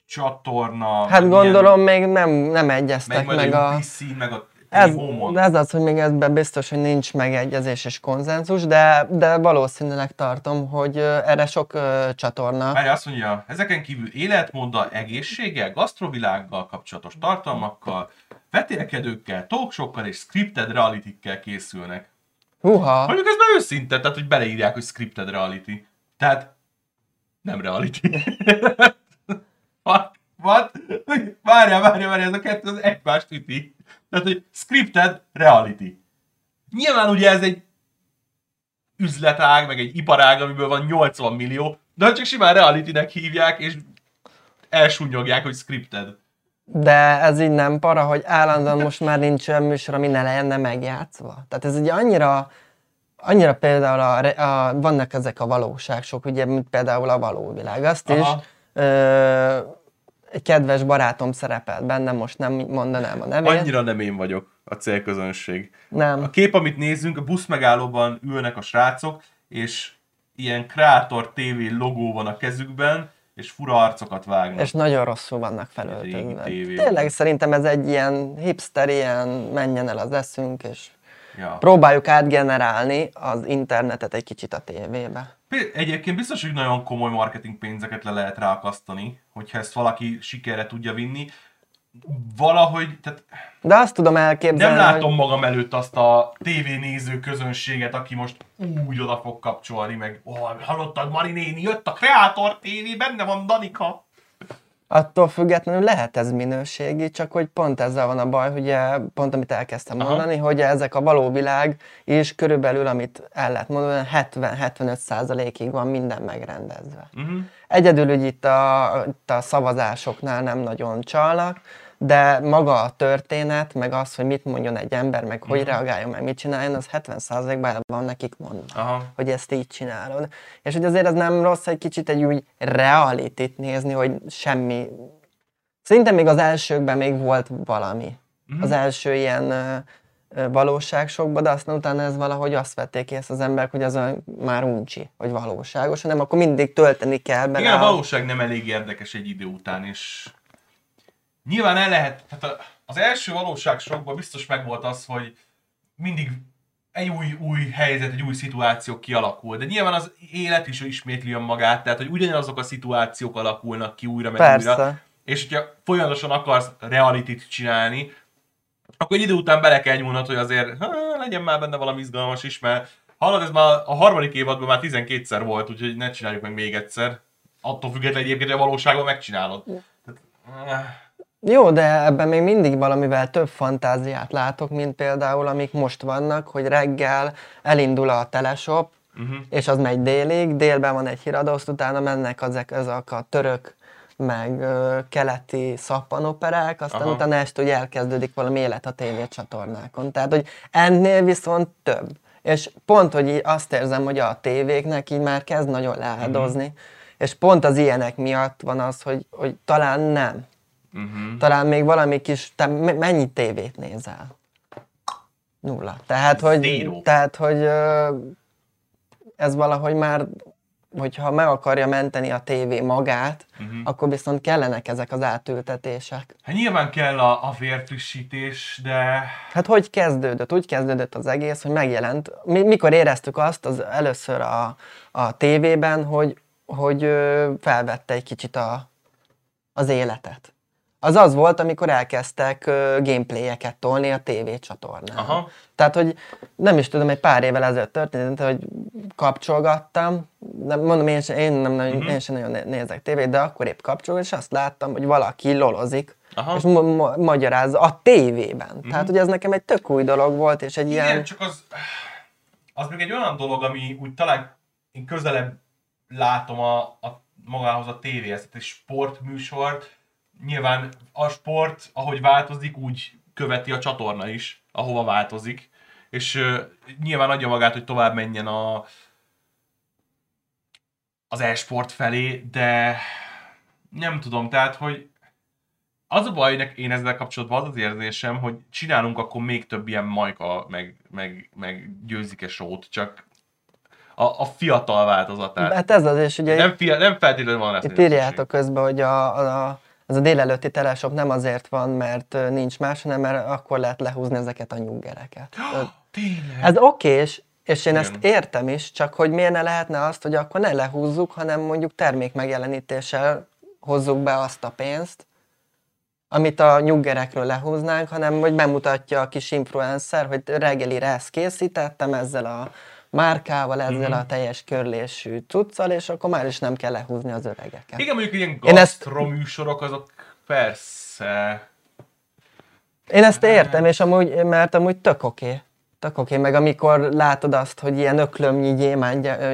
csatorna, Hát milyen, gondolom még nem, nem egyeztek meg, meg, a... a UPC, meg a Ez, T-Home-on. ez az, hogy még ebben biztos, hogy nincs megegyezés és konszenzus, de, de valószínűleg tartom, hogy erre sok ö, csatorna. Várj, azt mondja, ezeken kívül életmóddal, egészséggel, gasztrovilággal kapcsolatos tartalmakkal, vetélkedőkkel, talkshokkal és scripted reality-kkel készülnek. Húha! Mondjuk ez már őszinte, tehát hogy beleírják, hogy scripted reality. Tehát nem reality. What? What? Várjál, várjál, várjál, ez a kettő az egymást üti. Tehát, hogy scripted reality. Nyilván ugye ez egy üzletág, meg egy iparág, amiből van 80 millió, de csak simán reality-nek hívják, és elsúnyogják, hogy scripted. De ez így nem para, hogy állandóan most már nincs olyan műsor, ami ne lenne megjátszva. Tehát ez egy annyira, annyira például a, a, vannak ezek a valóságsok, ugye, mint például a való világ. Azt is Aha. ö, egy kedves barátom szerepelt benne, most nem mondanám a nevét. Annyira nem én vagyok a célközönség. Nem. A kép, amit nézünk, a busz megállóban ülnek a srácok, és ilyen Creator TV logó van a kezükben, és fura arcokat vágnak. És nagyon rosszul vannak felöltözve. Tényleg szerintem ez egy ilyen hipster, ilyen menjen el az eszünk, és Ja. próbáljuk átgenerálni az internetet egy kicsit a tévébe. Egyébként biztos, hogy nagyon komoly marketing pénzeket le lehet ráakasztani, hogyha ezt valaki sikerre tudja vinni. Valahogy, tehát De azt tudom elképzelni, nem látom hogy magam előtt azt a tévénéző közönséget, aki most úgy oda fog kapcsolni, meg oh, hallottad Mari néni, jött a Creator TV, benne van Danika. Attól függetlenül lehet ez minőségi, csak hogy pont ezzel van a baj, hogy pont amit elkezdtem Aha. mondani, hogy ezek a való világ is körülbelül, amit el lehet mondani, 70-75 százalékig van minden megrendezve. Uh-huh. Egyedül úgy itt a, itt a szavazásoknál nem nagyon csalnak, de maga a történet, meg az, hogy mit mondjon egy ember, meg hogy reagáljon, meg mit csináljon, az 70%-ban el van nekik mondva, Aha. hogy ezt így csinálod. És hogy azért ez nem rossz egy kicsit egy úgy reality nézni, hogy semmi... Szerintem még az elsőkben még volt valami. Az első ilyen ö, valóságsokban, de aztán utána ez valahogy azt vették ki ezt az emberek, hogy az már uncsi, hogy valóságos, hanem akkor mindig tölteni kell bele. Igen, a valóság nem elég érdekes egy idő után, és nyilván el lehet, tehát a- az első valóság sokban biztos megvolt az, hogy mindig egy új, új helyzet, egy új szituáció kialakul, de nyilván az élet is ismétli magát, tehát hogy ugyanazok a szituációk alakulnak ki újra meg Persze. újra, és hogyha folyamatosan akarsz realitit csinálni, akkor egy idő után bele kell nyúlnod, hogy azért ha, legyen már benne valami izgalmas is, mert hallod, ez már a harmadik évadban már 12-szer volt, úgyhogy ne csináljuk meg még egyszer. Attól függetlenül egyébként, hogy a valóságban megcsinálod. Tehát, eh, Jó, de ebben még mindig valamivel több fantáziát látok, mint például amik most vannak, hogy reggel elindul a teleshop, uh-huh. és az megy délig, délben van egy híradó, azt utána mennek ezek, ezek a török, meg ö, keleti szappanoperák, aztán Aha. utána este ugye elkezdődik valami élet a tévécsatornákon. Tehát, hogy ennél viszont több. És pont, hogy így azt érzem, hogy a tévéknek így már kezd nagyon leáldozni, Mhm. és pont az ilyenek miatt van az, hogy, hogy talán nem. Uh-huh. Talán még valami kis, te me- mennyi tévét nézel? Nulla. Tehát, hogy, Zero. tehát, hogy ez valahogy már, hogyha meg akarja menteni a tévé magát, Mhm. akkor viszont kellenek ezek az átültetések. Hát nyilván kell a, a vérfrissítés, de Hát hogy kezdődött? Úgy kezdődött az egész, hogy megjelent. Mi, mikor éreztük azt az először a, a tévében, hogy, hogy felvette egy kicsit a, az életet. Az az volt, amikor elkezdtek gameplayeket tolni a TV csatornán. Aha. Tehát, hogy nem is tudom, egy pár évvel ezelőtt történt, hogy kapcsolgattam, de mondom, én sem, én nem Mhm. én sem nagyon né- nézek tévét, de akkor épp kapcsolgattam, és azt láttam, hogy valaki lolozik, Aha. és ma- ma- magyarázza a tévében. Tehát, hogy ez nekem egy tök új dolog volt, és egy igen, ilyen... csak az, az még egy olyan dolog, ami úgy talán én közelebb látom a, a magához a tévéhez, egy sportműsort, nyilván a sport, ahogy változik, úgy követi a csatorna is, ahova változik, és uh, nyilván adja magát, hogy tovább menjen a, az e-sport felé, de nem tudom, tehát, hogy az a baj, hogy én ezzel kapcsolatban az az érzésem, hogy csinálunk akkor még több ilyen majka, meg, meg, meg győzike sót, csak a, a fiatal változatát. Hát ez az, és ugye Nem, fia, nem feltétlenül van lesz. itt írjátok közben, hogy a, a, ez a délelőtti teleshop nem azért van, mert nincs más, hanem mert akkor lehet lehúzni ezeket a nyuggereket. Tényleg. Ez okés, és én ezt értem is, csak hogy miért ne lehetne azt, hogy akkor ne lehúzzuk, hanem mondjuk termék megjelenítéssel hozzuk be azt a pénzt, amit a nyuggerekről lehúznánk, hanem hogy bemutatja a kis influencer, hogy reggelire ezt készítettem ezzel a márkával, ezzel Mhm. a teljes körlésű cuccal, és akkor már is nem kell lehúzni az öregeket. Igen, mondjuk ilyen gasztroműsorok, azok persze. Én ezt értem, és amúgy, mert amúgy tök oké. Tök oké, meg amikor látod azt, hogy ilyen öklömnyi gyémán gy- ö,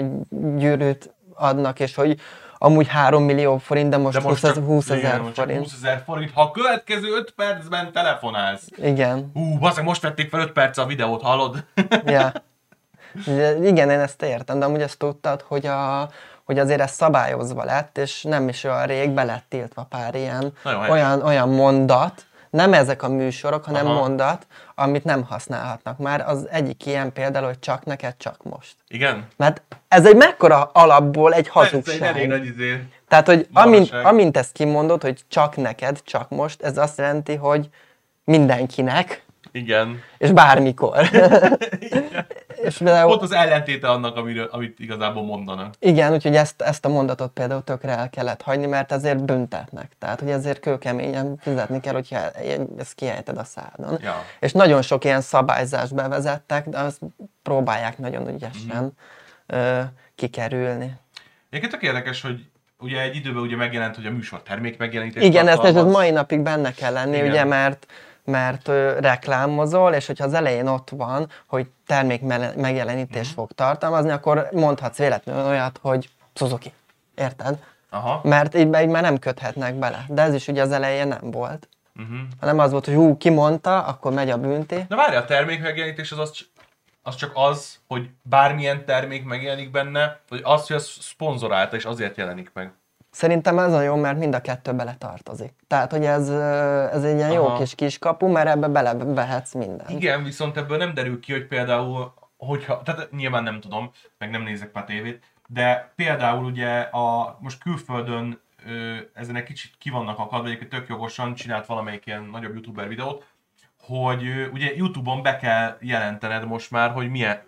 gyűrűt adnak, és hogy amúgy 3 millió forint, de most, De most 20 csak, 20 igen, ezer csak forint. 20 ezer forint, ha a következő 5 percben telefonálsz. Igen. Hú, bazdmeg, most vették fel 5 perc a videót, hallod? Ja. Igen, én ezt értem, de amúgy ezt tudtad, hogy, a, hogy azért ez szabályozva lett, és nem is olyan rég be lett tiltva pár ilyen Nagyon helyes. olyan, olyan mondat, nem ezek a műsorok, hanem Aha. mondat, amit nem használhatnak már. Az egyik ilyen például, hogy csak neked, csak most. Igen? Mert ez egy mekkora alapból egy Ez egy elég hazugság. nagy izé. Tehát, hogy amint, amint ezt kimondod, hogy csak neked, csak most, ez azt jelenti, hogy mindenkinek, Igen. és bármikor. és például, Pont az ellentéte annak, amiről, amit igazából mondanak. igen, úgyhogy ezt, ezt a mondatot például tökre el kellett hagyni, mert ezért büntetnek. Tehát, hogy ezért kőkeményen fizetni kell, hogyha ezt kiejted a szádon. Ja. És nagyon sok ilyen szabályzást bevezettek, de azt próbálják nagyon ügyesen Mhm. ö, kikerülni. Egyébként tök érdekes, hogy ugye egy időben ugye megjelent, hogy a műsor termék megjelenítés. Igen, ezt tartalmaz. mai napig benne kell lenni, Igen. ugye, mert mert ö, reklámozol, és hogyha az elején ott van, hogy termék megjelenítést Mhm. fog tartalmazni, akkor mondhatsz véletlenül olyat, hogy Suzuki. Érted? Aha. Mert így, így már nem köthetnek bele. De ez is ugye az elején nem volt. Uh-huh. Hanem az volt, hogy hú, kimondta, akkor megy a bünti. Na várj, a termék megjelenítés az, az, az csak az, hogy bármilyen termék megjelenik benne, vagy az, hogy az szponzorálta, és azért jelenik meg. Szerintem ez a jó, mert mind a kettő bele tartozik. Tehát, hogy ez, ez egy ilyen jó Aha. kis kiskapu, mert ebbe belevehetsz mindent. Igen, viszont ebből nem derül ki, hogy például, hogyha, tehát nyilván nem tudom, meg nem nézek már tévét, de például ugye a, most külföldön ö, ezen egy kicsit ki vannak akadva, egyébként tök jogosan csinált valamelyik ilyen nagyobb youtuber videót, hogy ö, ugye Youtube-on be kell jelentened most már, hogy milyen,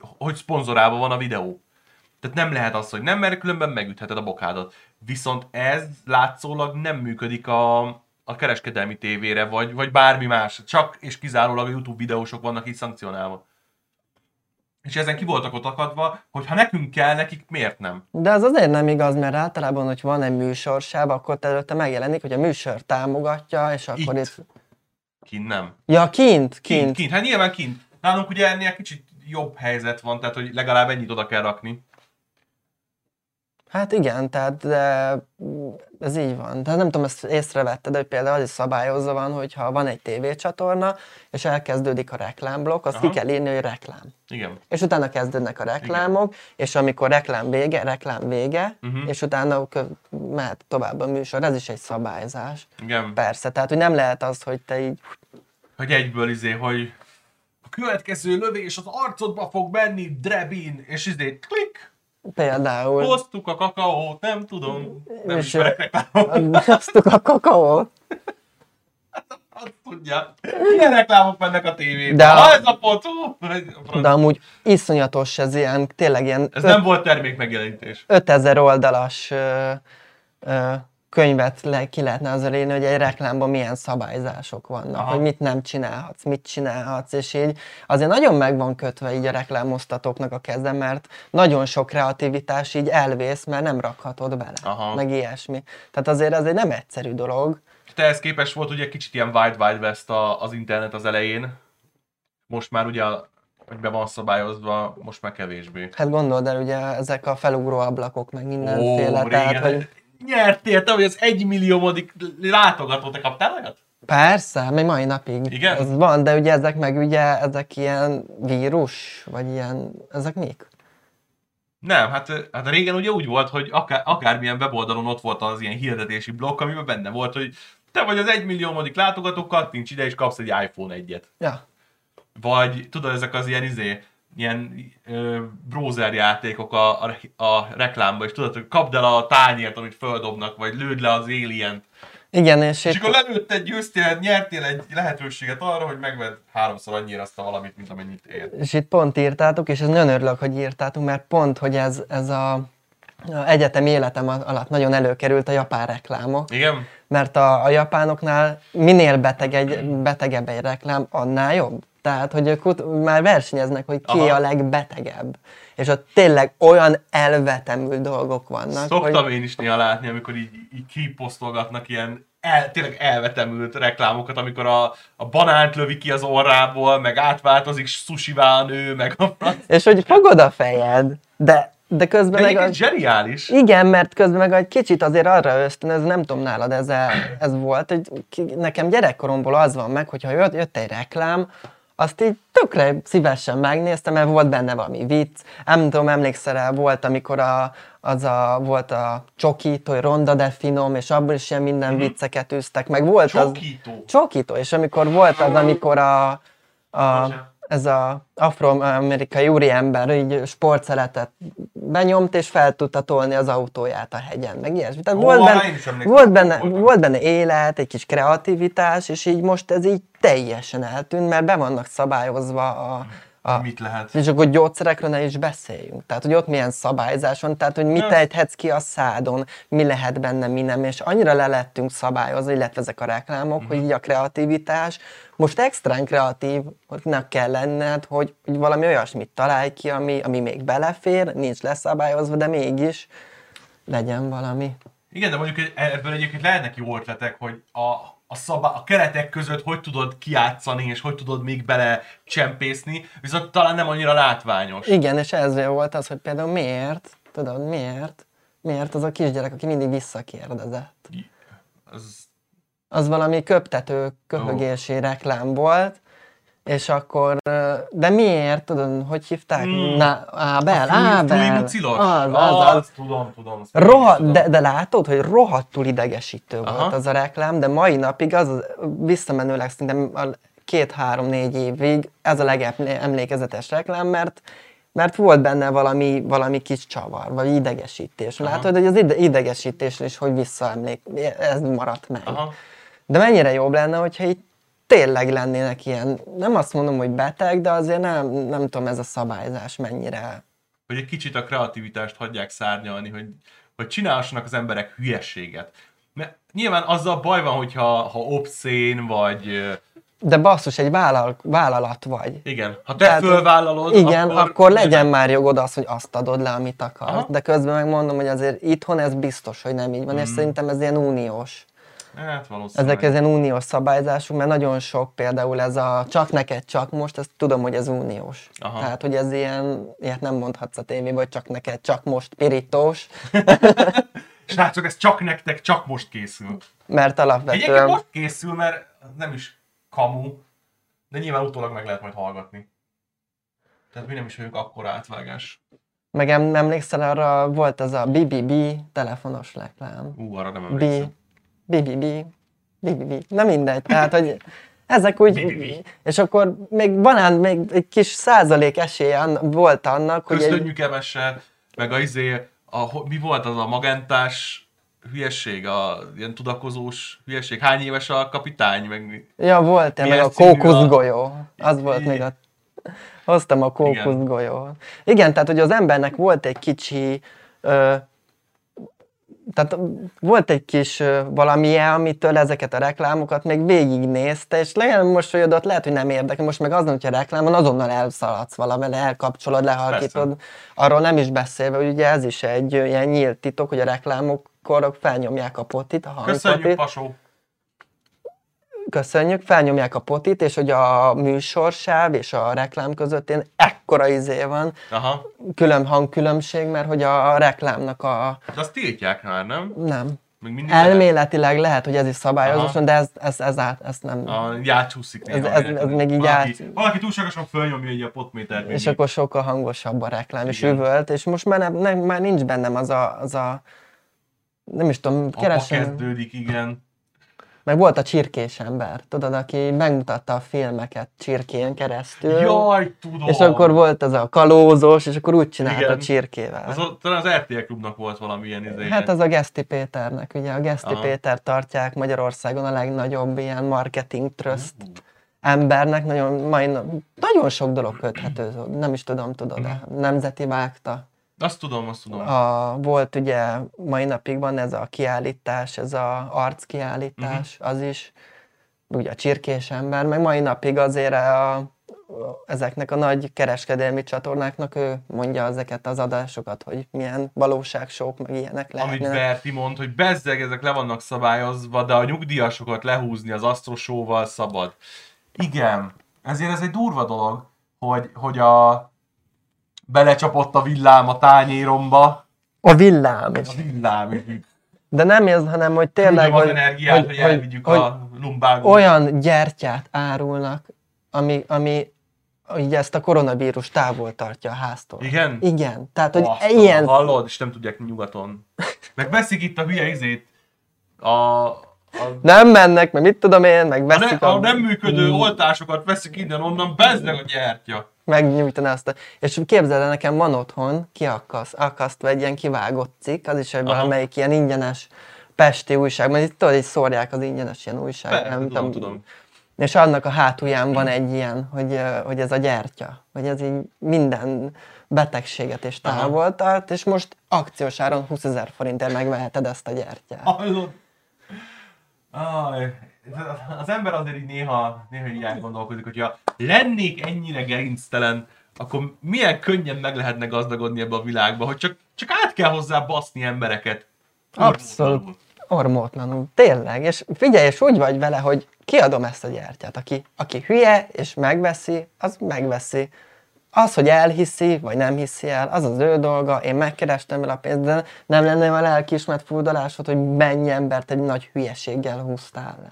hogy szponzorálva van a videó. Tehát nem lehet az, hogy nem, mert különben megütheted a bokádat. Viszont ez látszólag nem működik a, a kereskedelmi tévére, vagy, vagy bármi más. Csak és kizárólag a YouTube videósok vannak így szankcionálva. És ezen ki voltak ott akadva, hogy ha nekünk kell, nekik miért nem? De ez azért nem igaz, mert általában, hogy van egy műsorsáv, akkor te előtte megjelenik, hogy a műsor támogatja, és akkor Itt. itt... Kint nem. Ja, kint, Kint, kint. kint. Hát nyilván kint. Nálunk ugye ennél kicsit jobb helyzet van, tehát hogy legalább ennyit oda kell rakni. Hát igen, tehát de ez így van. Tehát nem tudom, ezt észrevetted, hogy például az is szabályozva van, hogy ha van egy tévécsatorna, és elkezdődik a reklámblokk, azt ki Aha. kell írni, hogy reklám. Igen. És utána kezdődnek a reklámok, és amikor reklám vége, reklám vége, Mhm. és utána mehet tovább a műsor. Ez is egy szabályzás. Igen. Persze, tehát hogy nem lehet az, hogy te így hogy egyből izé, hogy a következő lövés az arcodba fog menni, drebin, és izé, klik, például hoztuk a kakaót, nem tudom, nem És, reklámot, Aztuk a kakaót. azt tudja. Milyen reklámok mennek a tévében? De a- ha ez a pocó, De amúgy iszonyatos ez ilyen, tényleg ilyen ez öt- nem volt termék megjelenítés. 5000 oldalas ö, ö, könyvet le, ki lehetne az írni, hogy egy reklámban milyen szabályzások vannak, Aha. hogy mit nem csinálhatsz, mit csinálhatsz, és így azért nagyon meg van kötve így a reklámoztatóknak a keze, mert nagyon sok kreativitás így elvész, mert nem rakhatod bele, Aha. meg ilyesmi. Tehát azért egy nem egyszerű dolog. Te ehhez képest volt ugye kicsit ilyen Wild Wild West a, az internet az elején. Most már ugye, hogy be van szabályozva, most már kevésbé. Hát gondold el, ugye ezek a felugró ablakok, meg mindenféle, Ó, tehát, régen. hogy Nyertél, te, hogy az egy milliómodik látogató, te kaptál olyat? Persze, még mai napig Igen? ez van, de ugye ezek meg ugye, ezek ilyen vírus, vagy ilyen, ezek mik? Nem, hát, hát régen ugye úgy volt, hogy akár, akármilyen weboldalon ott volt az ilyen hirdetési blokk, amiben benne volt, hogy te vagy az egy milliómodik látogató, kattints ide és kapsz egy iPhone egyet. Ja, Vagy tudod, ezek az ilyen izé, ilyen ö, browser játékok a, a, a reklámba, és tudod, hogy kapd el a tányért, amit földobnak, vagy lőd le az alien Igen, és, És itt, akkor lelőtted, győztél, nyertél egy lehetőséget arra, hogy megvedd háromszor annyira azt a valamit, mint amennyit ér. és itt pont írtátok, és ez nagyon örülök, hogy írtátok, mert pont, hogy ez, ez a, a egyetem életem alatt nagyon előkerült a japán reklámok. Igen? mert a, a japánoknál minél beteg egy, betegebb egy reklám, annál jobb. Tehát, hogy ők ut- már versenyeznek, hogy ki Aha. a legbetegebb. És ott tényleg olyan elvetemült dolgok vannak, Szoktam hogy én is néha látni, amikor így, így kiposztolgatnak ilyen el, tényleg elvetemült reklámokat, amikor a, a banánt lövi ki az orrából, meg átváltozik sushivá a nő, meg a franc. és hogy fogod a fejed, de, de közben De meg egyébként az... zseniális. Igen, mert közben meg egy kicsit azért arra ösztönöz, nem tudom nálad ez, ez volt, hogy nekem gyerekkoromból az van meg, hogyha jött, jött egy reklám, azt így tökre szívesen megnéztem, mert volt benne valami vicc. Nem tudom, emlékszel el, volt, amikor a, az a, volt a csokító, hogy ronda de finom, és abból is ilyen minden vicceket üztek, meg volt az... Csokító. Csokító, és amikor volt az, amikor a, a Bocsánat. Ez a afroamerikai úriember így sportszeletet benyomt, és fel tudta tolni az autóját a hegyen, meg ilyesmi. Tehát Ó, volt, benne, volt, benne, volt benne élet, egy kis kreativitás, és így most ez így teljesen eltűnt, mert be vannak szabályozva a, a Mit lehet? és akkor gyógyszerekről ne is beszéljünk. Tehát, hogy ott milyen szabályzás van, tehát, hogy mit ejthetsz ki a szádon, mi lehet benne, mi nem, és annyira le lettünk szabályozni, illetve ezek a reklámok, hogy így a kreativitás, most extrán kreatívnak kell lenned, hogy, hogy valami olyasmit találj ki, ami, ami még belefér, nincs leszabályozva, de mégis legyen valami. Igen, de mondjuk egy- ebből egyébként lehetnek jó ötletek, hogy a, a, szabá, a keretek között hogy tudod kiátszani, és hogy tudod még bele csempészni, viszont talán nem annyira látványos. Igen, és ez volt az, hogy például miért, tudod, miért, miért az a kisgyerek, aki mindig visszakérdezett. Az, az valami köptető, köhögési reklám volt, és akkor, de miért, tudod, hogy hívták? Hmm. Na, Ábel, Ábel. Az, az, az. azt tudom, tudom. azt Roha, tudom. de, de látod, hogy rohadtul idegesítő Aha. volt az a reklám, de mai napig az, visszamenőleg szerintem a két-három-négy évig ez a legemlékezetes reklám, mert mert volt benne valami, valami kis csavar, vagy idegesítés. Aha. Látod, hogy az ide, idegesítésre is, hogy visszaemlék, ez maradt meg. Aha. De mennyire jobb lenne, hogyha így tényleg lennének ilyen, nem azt mondom, hogy beteg, de azért nem, nem tudom, ez a szabályzás mennyire... Hogy egy kicsit a kreativitást hagyják szárnyalni, hogy, hogy csinálhassanak az emberek hülyességet. Mert nyilván azzal baj van, hogyha ha obszén, vagy De basszus, egy vállal, vállalat vagy. igen, ha te Tehát, fölvállalod, Igen, akkor, akkor legyen már jogod az, hogy azt adod le, amit akarsz. Aha. De közben megmondom, hogy azért itthon ez biztos, hogy nem így van, és szerintem ez ilyen uniós. Hát valószínűleg. Ezek ez ilyen uniós szabályzású, mert nagyon sok például ez a csak neked, csak most, ezt tudom, hogy ez uniós. Aha. Tehát, hogy ez ilyen, ilyet nem mondhatsz a tévében, hogy csak neked, csak most pirítós, Srácok, ez csak nektek, csak most készül. mert Egyébként alapvetően... most készül, mert nem is kamu, de nyilván utólag meg lehet majd hallgatni. Tehát mi nem is vagyunk akkora átvágás. Meg em- emlékszel arra, volt az a BBB telefonos reklám. Ú, arra nem emlékszem. BBB, BBB, na mindegy, tehát, hogy ezek úgy, BBB. és akkor még van még egy kis százalék esélye an- volt annak, hogy egy, Köszönjük Emese, meg a izé, a, mi volt az a magentás hülyeség, a ilyen tudakozós hülyeség? Hány éves a kapitány? Meg ja, volt ilyen, meg a című a- kókuszgolyó, az volt még a, hoztam a kókuszgolyó. Igen, tehát, hogy az embernek volt egy kicsi, ö, tehát volt egy kis valamilyen, amitől ezeket a reklámokat még végignézte, és legalább mosolyodott, lehet, hogy nem érdekel, most meg az, hogyha reklám van, azonnal elszaladsz valamire, elkapcsolod, lehalkítod. Arról nem is beszélve, hogy ugye ez is egy ilyen nyílt titok, hogy a reklámokkor felnyomják a potit, a Köszönjük, hangpotit. Pasó! Köszönjük, felnyomják a potit, és hogy a műsorsáv és a reklám között ilyen ekkora izé van, Aha. külön hangkülönbség, mert hogy a reklámnak a... De azt tiltják már, nem? Nem. Még mindig lehet. Elméletileg lehet, hogy ez is szabályozó, Aha. de ez, ez, ez, át, ez nem... A, így átcsúszik néha. Ez- ez- ez még így valaki, át- Valaki túlságosan fölnyomja így a potmétert. és mindig. akkor sokkal hangosabb a reklám, és Igen. üvölt, és most már, nem, nem, már nincs bennem az a, az a nem is tudom, Apa keresem, kezdődik, igen. Meg volt a csirkés ember, tudod, aki megmutatta a filmeket csirkén keresztül. Jaj, tudom. És akkor volt ez a kalózos, és akkor úgy csinálta Igen. a csirkével. Az, talán az RTL klubnak volt valamilyen izé. Hát az a Geszti Péternek, ugye a Geszti Aha. Péter tartják Magyarországon a legnagyobb ilyen marketing tröszt embernek, nagyon, nap- nagyon sok dolog köthető, nem is tudom, tudod, de Nemzeti vágta. Azt tudom, azt tudom. A, volt ugye mai napig van ez a kiállítás, ez a arckiállítás, Mhm. az is, ugye a csirkés ember, meg mai napig azért a, ezeknek a nagy kereskedelmi csatornáknak ő mondja ezeket az adásokat, hogy milyen valóságsók, meg ilyenek Amit lehetnek. Berti mond, hogy bezzeg, ezek le vannak szabályozva, de a nyugdíjasokat lehúzni az asztrosóval szabad. Igen, ezért ez egy durva dolog, hogy, hogy a belecsapott a villám a tányéromba, A villám is. a villám, így De nem ez, hanem hogy tényleg, küldöm az hogy, energiát, hogy, hogy, elvigyük hogy, a lumbágot. olyan gyertyát árulnak, ami, ami így ezt a koronavírus távol tartja a háztól. Igen? Igen. Tehát, hogy Azt, ilyen... Hallod, és nem tudják nyugaton. Meg veszik itt a hülye izét, a, a Nem mennek, meg mit tudom én, meg a, ne, veszik a nem működő oltásokat veszik innen, onnan bezzeg a gyertya. megnyújtani azt. A... És képzeld el, nekem van otthon kiakaszt, akasztva egy ilyen kivágott cikk, az is egy valamelyik ilyen ingyenes pesti újság, mert itt tudod, így szórják az ingyenes ilyen újság. Persze, nem tudom, tudom. És annak a hátulján van egy ilyen, hogy, hogy ez a gyertya, hogy ez így minden betegséget és távol tart, és most akciós áron 20 ezer forintért megveheted ezt a gyertyát. Hallod? Aj, az ember azért így néha, néha így elgondolkozik, hogyha lennék ennyire gerinctelen, akkor milyen könnyen meg lehetne gazdagodni ebbe a világba, hogy csak, csak át kell hozzá baszni embereket. Abszolút. Ormótlanul. Tényleg. És figyelj, és úgy vagy vele, hogy kiadom ezt a gyertyát. Aki, aki hülye és megveszi, az megveszi. Az, hogy elhiszi, vagy nem hiszi el, az az ő dolga, én megkerestem el a pénzt, de nem lenne a lelkiismert furdalásod, hogy mennyi embert egy nagy hülyeséggel húztál le.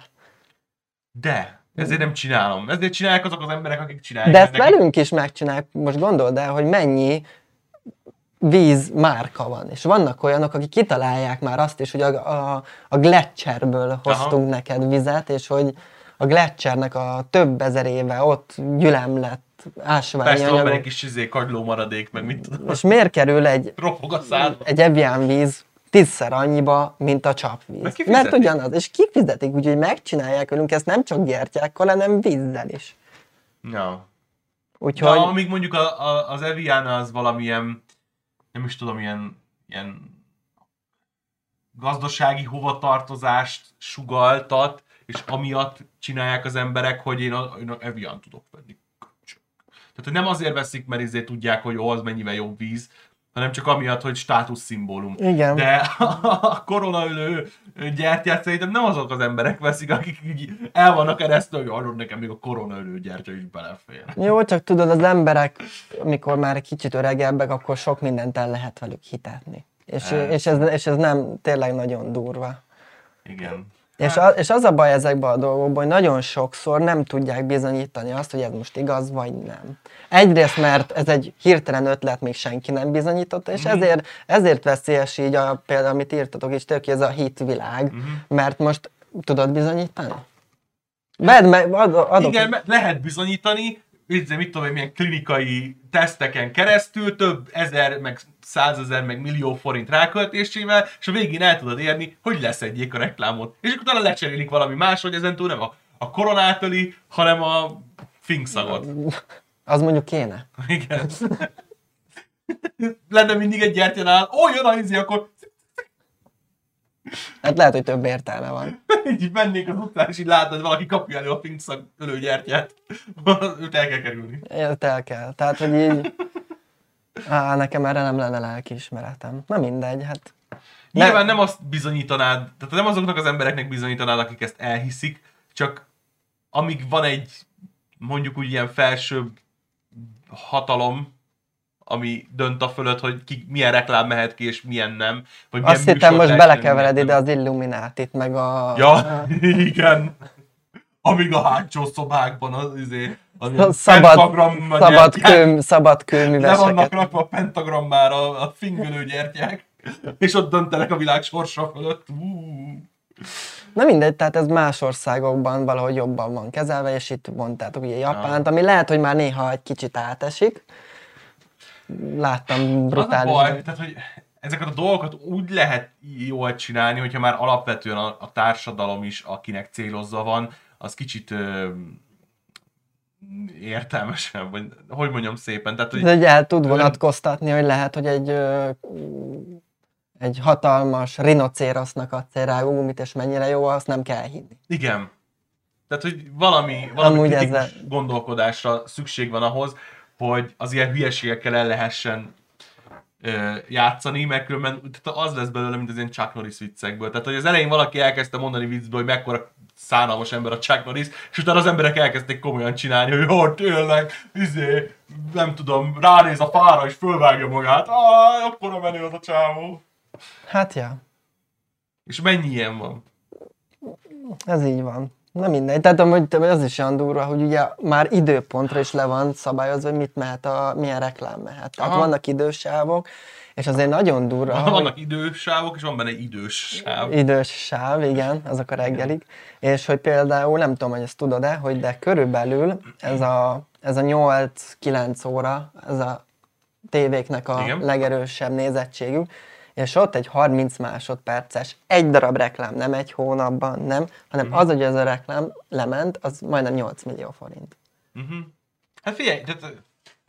De, ezért nem csinálom. Ezért csinálják azok az emberek, akik csinálják. De ezt Nekik- velünk is megcsinálják, most gondold el, hogy mennyi víz márka van. És vannak olyanok, akik kitalálják már azt is, hogy a, a, a Gletscherбől hoztunk Aha. neked vizet, és hogy a Gletschernek a több ezer éve ott gyülemlett ásványi Persze van benne egy anyagok. kis izé, kagyló maradék, meg mit tudom. És miért kerül egy, egy Evian víz tízszer annyiba, mint a csapvíz? Mert ugyanaz, és kifizetik, úgyhogy megcsinálják velünk ezt nem csak gyertyákkal, hanem vízzel is. Ja. Úgyhogy... De amíg mondjuk a, a, az Evian az valamilyen, nem is tudom, ilyen, ilyen gazdasági hovatartozást sugaltat, és amiatt csinálják az emberek, hogy én, a, én a Evian tudok venni. Tehát nem azért veszik, mert izé tudják, hogy ó, az mennyivel jobb víz, hanem csak amiatt, hogy státuszszimbólum. Igen. De a koronaölő gyertyát szerintem nem azok az emberek veszik, akik így el vannak eresztve, hogy arról nekem még a koronaölő gyertya is belefér. Jó, csak tudod, az emberek, amikor már kicsit öregebbek, akkor sok mindent el lehet velük hitetni. És, Hát. és, ez, és ez nem tényleg nagyon durva. Igen. És, a, és az a baj ezekben a dolgokban, hogy nagyon sokszor nem tudják bizonyítani azt, hogy ez most igaz, vagy nem. Egyrészt, mert ez egy hirtelen ötlet, még senki nem bizonyította, és ezért, ezért veszélyes így a, például, amit írtatok is, tök, ez a hitvilág, mert most tudod bizonyítani? Vedd meg, ad, adok. Igen, lehet bizonyítani, így, mit tudom én, milyen klinikai teszteken keresztül, több ezer, meg százezer, meg millió forint ráköltésével, és a végén el tudod érni, hogy leszedjék a reklámot. És akkor utána lecserélik valami más, hogy ezentúl nem a, a koronáteli, hanem a finkszagot. Az mondjuk kéne. Igen. Lenne mindig egy gyertyanál, ó, jön a izé, akkor Hát lehet, hogy több értelme van. így mennék az utcán, és így látod, valaki kapja elő a finkszag ölőgyertyát. Őt el kell kerülni. Élt el kell. Tehát, hogy így... Á, nekem erre nem lenne lelkiismeretem. Na mindegy, hát... Nyilván nem azt bizonyítanád, tehát nem azoknak az embereknek bizonyítanád, akik ezt elhiszik, csak amíg van egy mondjuk úgy ilyen felsőbb hatalom, ami dönt a fölött, hogy ki, milyen reklám mehet ki, és milyen nem. Vagy milyen Azt hittem, most belekevered ide az Illuminátit, meg a... Ja, igen. Amíg a hátsó szobákban az, izé, az a szabad, szabad, gyertyák kő, szabad le vannak kőműveseket. rakva a pentagrammára a fingölő gyertyák, és ott döntenek a világ sorsa fölött. Na mindegy, tehát ez más országokban valahogy jobban van kezelve, és itt mondtátok ugye Japánt, ami lehet, hogy már néha egy kicsit átesik. Láttam Az a brutális. baj, tehát, hogy ezeket a dolgokat úgy lehet jól csinálni, hogyha már alapvetően a, a társadalom is, akinek célozza van, az kicsit ö, értelmesebb, vagy hogy mondjam szépen. Tehát, hogy De hogy el tud vonatkoztatni, hogy lehet, hogy egy, ö, egy hatalmas rinocérosznak adsz egy rágógumit, és mennyire jó, azt nem kell hinni. Igen. Tehát, hogy valami, valami Amúgy ezzel- gondolkodásra szükség van ahhoz, hogy az ilyen hülyeségekkel el lehessen ö, játszani, mert különben tehát az lesz belőle, mint az ilyen Chuck Norris viccekből. Tehát, hogy az elején valaki elkezdte mondani viccből, hogy mekkora szánalmas ember a Chuck Norris, és utána az emberek elkezdték komolyan csinálni, hogy jó, tényleg, izé, nem tudom, ránéz a fára és fölvágja magát, ah, akkora menő az a csávó. Hát ja, És mennyi ilyen van? ez így van. Na mindegy, tehát amúgy az is olyan durva, hogy ugye már időpontra is le van szabályozva, hogy mit mehet a, milyen reklám mehet. Tehát Aha. vannak idősávok, és azért nagyon durva, hogy Vannak idős sávok, és van benne idős sáv. idős sáv, igen, azok a reggelig, és hogy például, nem tudom, hogy ezt tudod-e, hogy de körülbelül ez a, ez a 8-9 óra, ez a tévéknek a Igen. legerősebb nézettségű, és ott egy 30 másodperces, egy darab reklám, nem egy hónapban, nem, hanem Mhm. az, hogy ez a reklám lement, az majdnem 8 millió forint. Uh-huh. Hát figyelj, tehát,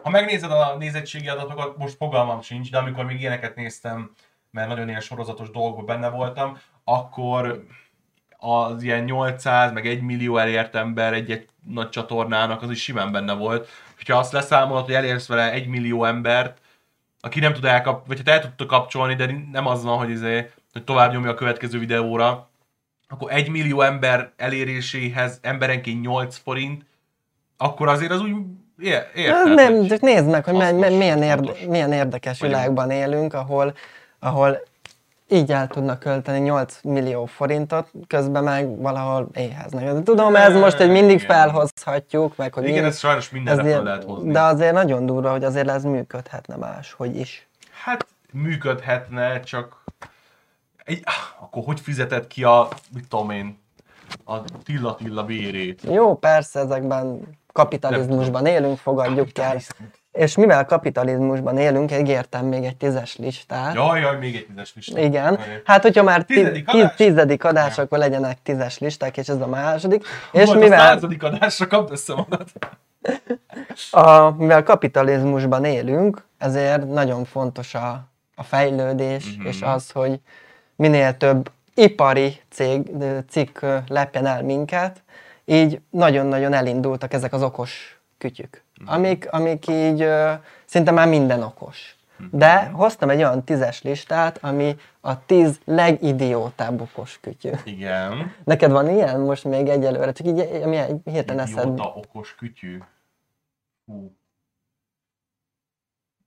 ha megnézed a nézettségi adatokat, most fogalmam sincs, de amikor még ilyeneket néztem, mert nagyon ilyen sorozatos dolgok benne voltam, akkor az ilyen 800, meg 1 millió elért ember egy-egy nagy csatornának, az is simán benne volt. Ha azt leszámolod, hogy elérsz vele 1 millió embert, aki nem tud elkap, vagy hát el tudta kapcsolni, de nem az van, hogy, izé, hogy tovább nyomja a következő videóra, akkor 1 millió ember eléréséhez emberenként 8 forint, akkor azért az úgy ér, Hát érted, nem, hogy- nézd meg, hogy hasznos, milyen, érde- milyen érdekes Vagy- világban élünk, ahol, ahol így el tudnak költeni 8 millió forintot, közben meg valahol éheznek. De Tudom, ez most, hogy mindig Igen. felhozhatjuk, meg hogy Igen, mindig, ez sajnos mindenre fel lehet hozni. de azért nagyon durva, hogy azért ez működhetne más, hogy is. Hát működhetne, csak egy, akkor hogy fizeted ki a, mit tudom én, a Tilla Tilla bérét? Jó, persze, ezekben kapitalizmusban élünk, fogadjuk el. És mivel kapitalizmusban élünk, ígértem még egy tízes listát. Jaj, jaj, még egy tízes lista. Igen, hát hogyha már ti- Tizedik ti- adás? tizedik adás, akkor legyenek tízes listák, és ez a második. És És mivel... a századik adásra kapd össze magad. a, mivel kapitalizmusban élünk, ezért nagyon fontos a, a fejlődés, Mhm. és az, hogy minél több ipari cég, cikk lepjen el minket, így nagyon-nagyon elindultak ezek az okos kütyük. Amik, amik így ö, szinte már minden okos. De hoztam egy olyan tízes listát, ami a tíz legidiótább okos kütyű. Igen. Neked van ilyen most még egyelőre? Csak így, ami hirtelen eszed. Idióta okos kütyű. Hú.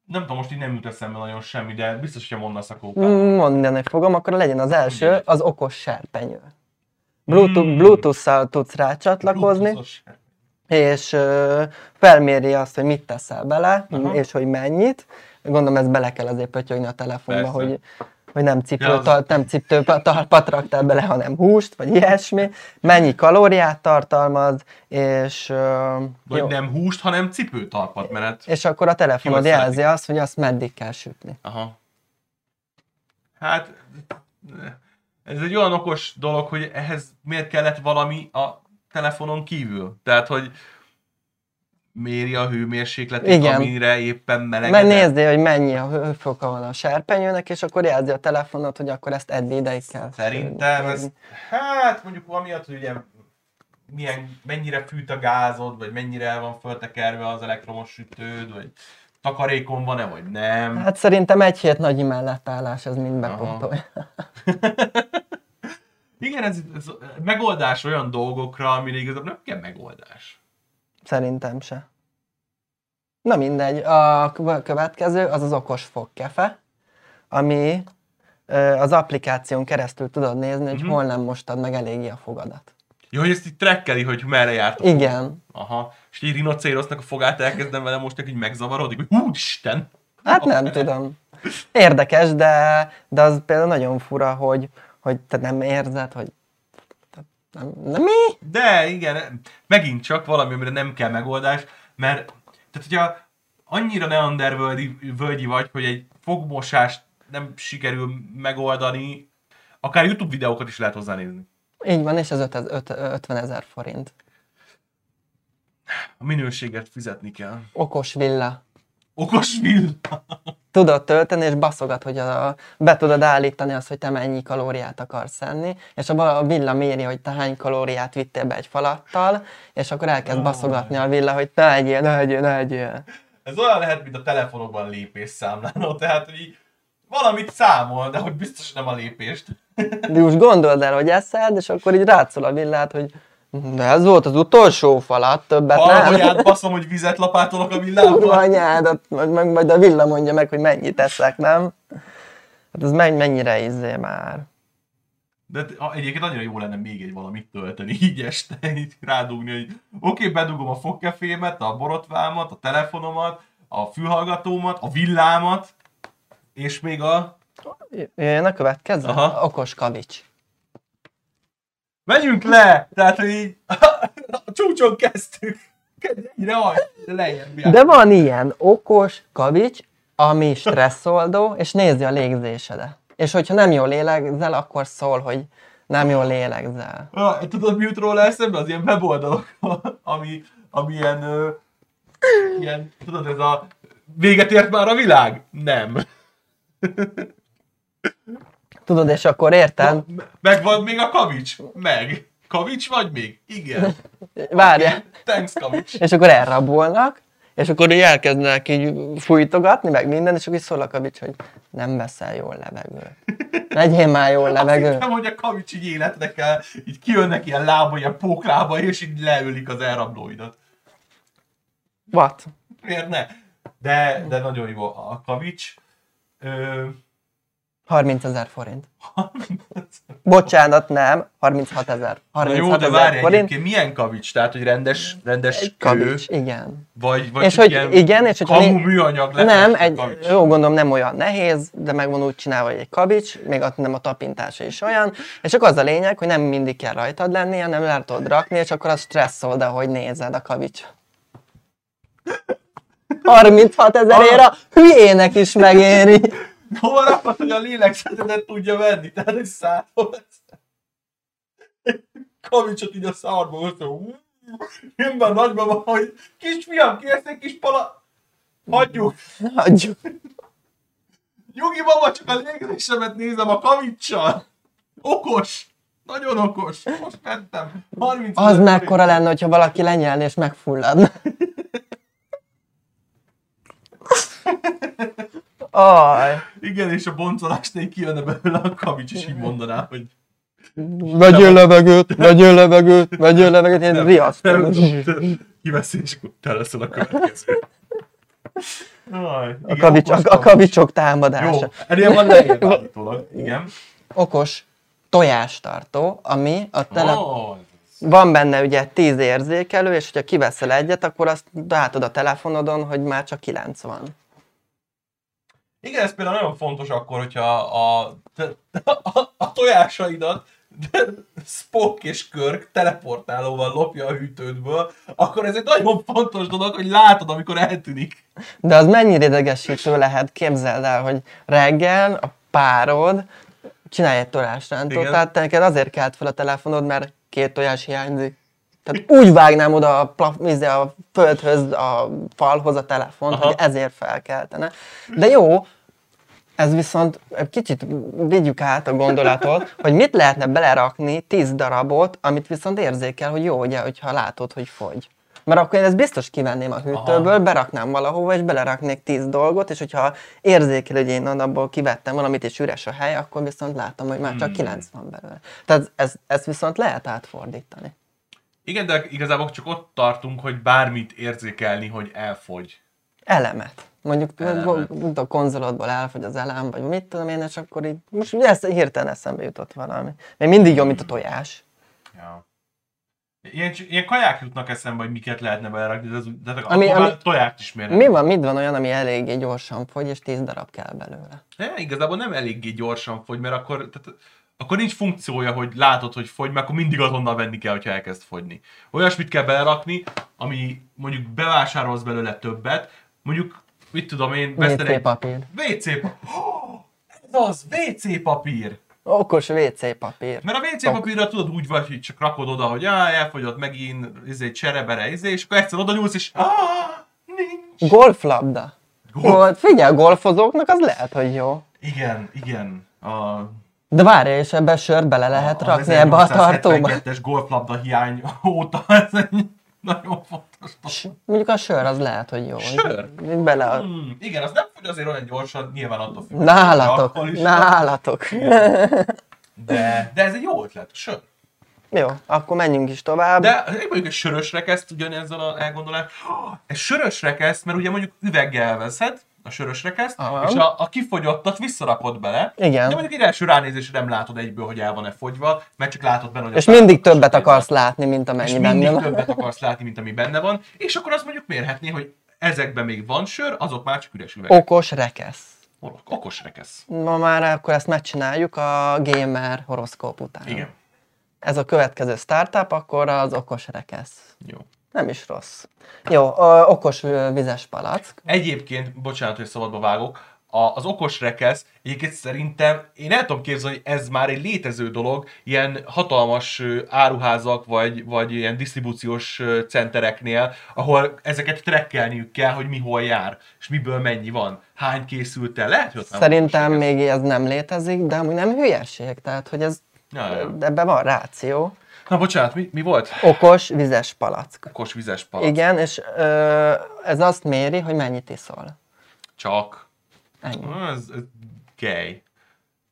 Nem tudom, most így nem jut eszembe nagyon semmi, de biztos, hogyha mondasz, akkor Mm, Mondani fogom, akkor legyen az első, az okos serpenyő. Bluetooth, Mm. Bluetooth-szal tudsz rácsatlakozni, Bluetooth-os. És felméri azt, hogy mit teszel bele, Aha. és hogy mennyit. Gondolom ez bele kell azért pötyögni a telefonba, Persze. hogy, hogy nem cipő, Ja, az- ta, nem cipő talpat raktál bele, hanem húst, vagy ilyesmi. Mennyi kalóriát tartalmaz, és, Vagy jó, nem húst, hanem cipőtalpat, mert hát... és akkor a telefonod jelzi azt, hogy azt meddig kell sütni. Aha. Hát, ez egy olyan okos dolog, hogy ehhez miért kellett valami a telefonon kívül? Tehát, hogy méri a hőmérsékletét, Igen. amire éppen Mert melegedett. nézd, hogy mennyi a hőfoka van a serpenyőnek, és akkor jelzi a telefonot, hogy akkor ezt eddig ideig kell. Szerintem ez, hát mondjuk amiatt, hogy ugye milyen, mennyire fűt a gázod, vagy mennyire el van föltekerve az elektromos sütőd, vagy takarékon van-e, vagy nem. Hát szerintem egy hét nagy mellettállás, ez mind bepontolja. Igen, ez, ez megoldás olyan dolgokra, amire igazából nem kell megoldás. Szerintem se. Na mindegy, a kö- következő az az okos fogkefe, ami az applikáción keresztül tudod nézni, hogy Mhm. hol nem mostad meg eléggé a fogadat. Jó, hogy ezt így trekkeli, hogy merre járt. Igen. Aha. És egy rinocérosznak a fogát elkezdem vele most így megzavarodik, hogy úristen! Hát nem tudom. Érdekes, de, de az például nagyon fura, hogy, hogy te nem érzed, hogy Nem, nem mi? De igen, megint csak valami, amire nem kell megoldás, mert tehát hogyha annyira neandervölgyi völgyi vagy, hogy egy fogmosást nem sikerül megoldani, akár YouTube videókat is lehet hozzánézni. Így van, és ez öt- öt- 50 ezer forint. A minőséget fizetni kell. Okos villa. Okos villa. Tudod tölteni, és baszogat, hogy a, be tudod állítani azt, hogy te mennyi kalóriát akarsz enni, és a, a villa méri, hogy te hány kalóriát vittél be egy falattal, és akkor elkezd baszogatni a villa, hogy ne egyél, ne egyél, ne egyél. Ez olyan lehet, mint a telefonokban lépésszámláló, tehát hogy így valamit számol, de hogy biztos nem a lépést. De most gondold el, hogy eszed, és akkor így rátszol a villát, hogy de ez volt az utolsó falat, többet nem. Alvaját baszom, hogy vizet lapátolok a villámban. anyádat, meg, meg majd a villa mondja meg, hogy mennyit eszek, nem? Hát ez menny, mennyire izzé már. De egyébként annyira jó lenne még egy valamit tölteni, így este, így rádugni, hogy oké, okay, bedugom a fogkefémet, a borotvámat, a telefonomat, a fülhallgatómat, a villámat, és még a... Jöjjön a következő? Aha. Okos kavics. Menjünk le! Tehát, hogy így a csúcson kezdtük. Haj, lejjebb. De van ilyen okos kavics, ami stresszoldó, és nézi a légzésedet. És hogyha nem jól lélegzel, akkor szól, hogy nem jól lélegzel. Ah, tudod, mi jut róla eszembe? Az ilyen weboldalok, ami, ami ilyen, ö, ilyen, tudod, ez a véget ért már a világ? Nem. Tudod, és akkor érted? Megvan még a kavics? Meg. Kavics vagy még? Igen. Várja. Thanks, kavics. És akkor elrabolnak, és akkor így elkezdenek így fújtogatni, meg minden, és akkor így szól a kavics, hogy nem veszel jól levegőt. Legyél már jól Azt levegő. hittem, hogy a kavics így életre kell, így kijönnek ilyen lába, ilyen póklába, és így leülik az elrablóidat. What? Miért ne? De, de nagyon jó a kavics. Ö, 30 ezer forint. Bocsánat, nem, 36 ezer. Na jó, 36 de várj forint. egyébként, milyen kavics? Tehát, hogy rendes, rendes Egy kő, kavics, igen. vagy, vagy És hogy ilyen igen, és hogyha kamu né- műanyag Nem, lefestett egy, kavics. jó gondolom nem olyan nehéz, de meg van úgy csinálva, hogy egy kavics, még ott nem a tapintása is olyan, és csak az a lényeg, hogy nem mindig kell rajtad lenni, hanem le tudod rakni, és akkor az stresszol, de hogy nézed a kavics. 36 ezerért a hülyének is megéri. Hova rakod, hogy a lélegzetedet tudja venni? Tehát egy szálló lesz. Kavicsot így a szarba hozta. Én már nagyban van, hogy kisfiam, kérsz egy kis pala... Hagyjuk. Hagyjuk. Nyugi mama, csak a légzésemet nézem a kavicsal. Okos. Nagyon okos. Most vettem. 30 Az mekkora lenne, hogyha valaki lenyelni és megfulladna. Aj, Igen, és a boncolásnél kijönne belőle a kavics, és így mondaná, hogy vegyél levegőt, vegyél levegőt, vegyél levegőt, riasztom. nem, kiveszi, és akkor te leszel a következő. Aj, A, igen, kavics, a, a kavicsok támadása. Jó, ennél van állítólag. Igen. Okos tojástartó, ami a tele... Oh, Van benne ugye 10 érzékelő, és hogyha kiveszel egyet, akkor azt látod a telefonodon, hogy már csak 9 van. Igen, ez például nagyon fontos akkor, hogyha a, a, a tojásaidat Spock és Körk teleportálóval lopja a hűtődből, akkor ez egy nagyon fontos dolog, hogy látod, amikor eltűnik. De az mennyire idegesítő lehet, képzeld el, hogy reggel a párod csinálj egy tojásrántót, Igen. tehát te neked azért kelt fel a telefonod, mert két tojás hiányzik. Tehát úgy vágnám oda a, plaf, a földhöz, a falhoz a telefont, Aha. hogy ezért felkeltene. De jó, ez viszont kicsit vigyük át a gondolatot, hogy mit lehetne belerakni 10 darabot, amit viszont érzékel, hogy jó, ugye, hogyha látod, hogy fogy. Mert akkor én ezt biztos kivenném a hűtőből, Aha. beraknám valahova, és beleraknék 10 dolgot, és hogyha érzékel, hogy én abból kivettem valamit, és üres a hely, akkor viszont látom, hogy már csak Hmm. 9 van belőle. Tehát ez, ezt viszont lehet átfordítani. Igen, de igazából csak ott tartunk, hogy bármit érzékelni, hogy elfogy. elemet. Mondjuk. Elemet. a konzolodból elfogy az elem, vagy mit tudom én, és akkor így, most ezt hirtelen eszembe jutott valami. Még mindig jó, mint a tojás. Ja. Ilyen, ilyen kaják jutnak eszembe, hogy miket lehetne belerakni, de, ez, de Ami- ami, tojást is mérnek. Mi van, mit van olyan, ami eléggé gyorsan fogy, és 10 darab kell belőle? De igazából nem eléggé gyorsan fogy, mert akkor tehát akkor nincs funkciója, hogy látod, hogy fogy, mert akkor mindig azonnal venni kell, hogyha elkezd fogyni. Olyasmit kell belerakni, ami mondjuk bevásárolsz belőle többet, mondjuk, mit tudom én, veszel WC papír. WC papír. Ez az, WC papír. Okos WC papír. Mert a WC papírra tudod úgy vagy, hogy csak rakod oda, hogy áh, elfogyott megint, izé, cserebere, izé, és akkor egyszer oda nyúlsz, és áh, nincs. Golflabda. Golf- Golf. Figyelj, golfozóknak az lehet, hogy jó. Igen, igen. A, De várj, és ebbe sört bele lehet az rakni ebbe a tartóba? 1872-es golflabda hiány óta ez egy nagyon fontos. S- Mondjuk a sör az lehet, hogy jó. Sör? Bele a... Hmm, igen, az nem fogy azért olyan gyorsan, nyilván attól függ. Nálatok, nálatok. De, de ez egy jó ötlet, sör. Jó, akkor menjünk is tovább. De én mondjuk egy sörös rekeszt ugyanezzel a elgondolás. Egy sörös rekeszt, mert ugye mondjuk üveggel veszed a sörös rekeszt, Aha. és a, a kifogyottat visszarakod bele. Igen. De mondjuk egy első ránézésre nem látod egyből, hogy el van-e fogyva, mert csak látod benne, hogy És mindig többet akarsz látni, mint amennyi mindig benne van. többet akarsz látni, mint ami benne van, és akkor azt mondjuk mérhetné, hogy ezekben még van sör, azok már csak üres üvegek. Okos rekesz. Ok- Okos rekesz. Ma már akkor ezt megcsináljuk a gamer horoszkóp után. Igen. Ez a következő startup, akkor az okos rekesz. Jó. Nem is rossz. Jó, ö, okos vizes palack. Egyébként, bocsánat, hogy szabadba vágok, a, az okos rekesz, egyébként szerintem, én el tudom képzelni, hogy ez már egy létező dolog, ilyen hatalmas áruházak, vagy, vagy ilyen disztribúciós centereknél, ahol ezeket trekkelniük kell, hogy mi hol jár, és miből mennyi van, hány készült el. Lehet, hogy Szerintem még ez nem létezik, de amúgy nem hülyeség, tehát hogy ez Ja, ja. ebben van ráció. Na bocsánat, mi, mi volt? Okos vizes palack. Okos vizes palack. Igen, és ö, ez azt méri, hogy mennyit iszol. Csak. Ennyi. Ez, ez gay.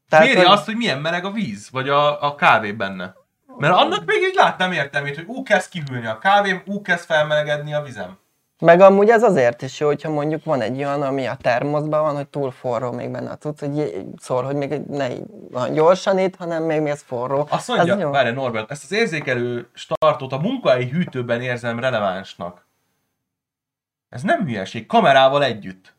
Tehát, Méri hogy- azt, hogy milyen meleg a víz, vagy a, a kávé benne. Mert annak még így látnám értelmét, hogy ú, kezd kihűlni a kávém, ú, kezd felmelegedni a vizem. Meg amúgy ez azért is jó, hogyha mondjuk van egy olyan, ami a termoszban van, hogy túl forró még benne a cucc, hogy szól, hogy még ne gyorsan itt, hanem még mi ez forró. Azt ez mondja, jó. várj Norbert, ezt az érzékelő startot a munkahelyi hűtőben érzem relevánsnak. Ez nem hülyeség, kamerával együtt.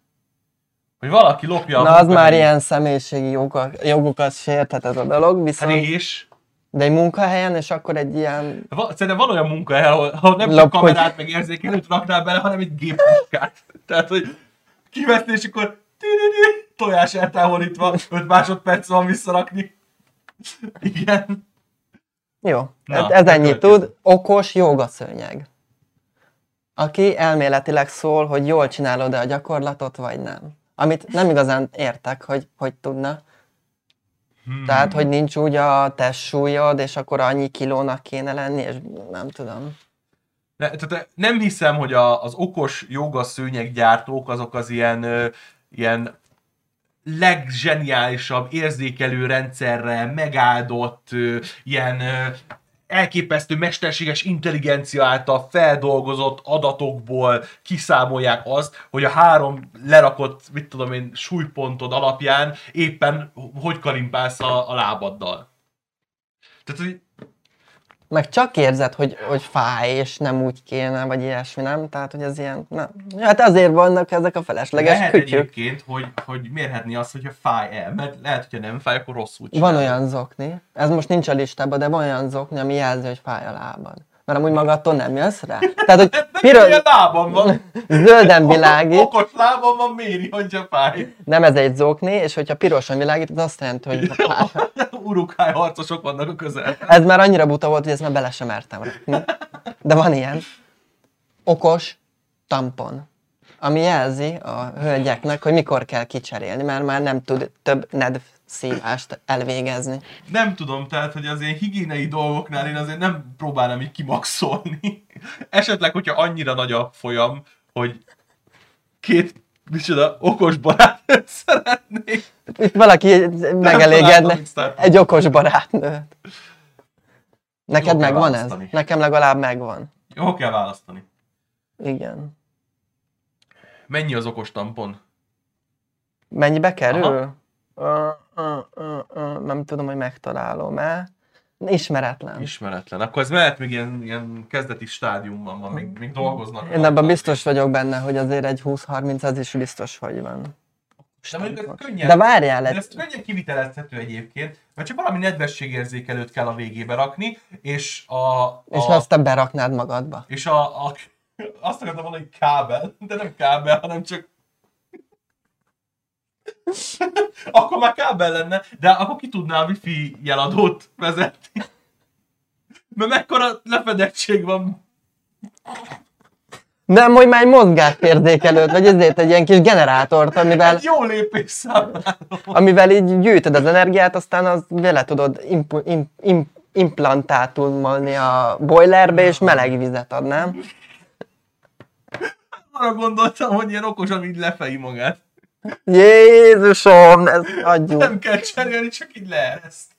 Hogy valaki lopja a Na az már ilyen személyiségi jogokat, jogokat sérthet ez a dolog, Hát viszont és? De egy munkahelyen, és akkor egy ilyen, Va- Szerintem van olyan munkahely, ahol, ahol nem csak Lopkodj. kamerát meg érzékelőt raknál bele, hanem egy géppuskát. Tehát, hogy kiveszni, és akkor tojás eltávolítva, 5 másodperc van visszarakni. Igen. jó, Na, ez, ez ennyit következő. tud, okos jogaszőnyeg. Aki elméletileg szól, hogy jól csinálod-e a gyakorlatot, vagy nem. Amit nem igazán értek, hogy hogy tudna. Hmm. Tehát, hogy nincs úgy a testsúlyod, és akkor annyi kilónak kéne lenni, és nem tudom. Ne, tehát nem hiszem, hogy a, az okos joga szőnyeggyártók azok az ilyen, ö, ilyen legzseniálisabb érzékelő rendszerrel megáldott, ö, ilyen ö, elképesztő mesterséges intelligencia által feldolgozott adatokból kiszámolják azt, hogy a három lerakott, mit tudom én, súlypontod alapján éppen hogy kalimpálsz a, a lábaddal. Tehát, hogy Meg csak érzed, hogy, hogy fáj, és nem úgy kéne, vagy ilyesmi, nem? Tehát, hogy ez ilyen, nem. Hát azért vannak ezek a felesleges Lehet kütyük. egyébként, hogy, hogy mérhetni azt, hogyha fáj el, mert lehet, hogyha nem fáj, akkor rosszul Van csinálod. olyan zokni, ez most nincs a listában, de van olyan zokni, ami jelzi, hogy fáj a lábad. Mert amúgy magadtól nem jössz rá. Tehát, hogy piros, ilyen lábam van. zölden világít, Okos lábam van, méri, hogyha fáj. nem ez egy zokni, és hogyha pirosan világít, az azt jelenti, hogy fáj. Urukály harcosok vannak a közel. Ez már annyira buta volt, hogy ezt már bele sem mertem rakni. De van ilyen. Okos tampon. Ami jelzi a hölgyeknek, hogy mikor kell kicserélni, mert már nem tud több nedv szívást elvégezni. Nem tudom, tehát, hogy az ilyen higiénei dolgoknál én azért nem próbálnám így kimaxolni. Esetleg, hogyha annyira nagy a folyam, hogy két, micsoda, okos barát szeretnék. Itt valaki megelégedne egy okos barátnőt. Neked Jó megvan ez? Nekem legalább megvan. Jó kell választani. Igen. Mennyi az okos tampon? Mennyibe kerül? Ö, ö, nem tudom, hogy megtalálom-e. Ismeretlen. Ismeretlen. Akkor ez mehet még ilyen, ilyen kezdeti stádiumban van, még, még dolgoznak. Én abban biztos vagyok benne, hogy azért egy 20-30 az is biztos, hogy van. De mondjuk ez könnyen, De várjál ez könnyen kivitelezhető egyébként, mert csak valami nedvességérzékelőt kell a végébe rakni, és a... a És azt te beraknád magadba. és a, a, azt akartam mondani, hogy kábel, de nem kábel, hanem csak akkor már kábel lenne, de akkor ki tudná a wifi jeladót vezetni. Mert mekkora lefedettség van. Nem, hogy már egy mozgásérzékelőt, vagy ezért egy ilyen kis generátort, amivel, Egy jó lépés számára. amivel így gyűjtöd az energiát, aztán az vele tudod imp, imp, imp, implantátulni a boilerbe, és meleg vizet ad, nem? Arra gondoltam, hogy ilyen okosan így lefei magát. Jézusom, ez adjuk. Nem kell cserélni, csak így leereszt.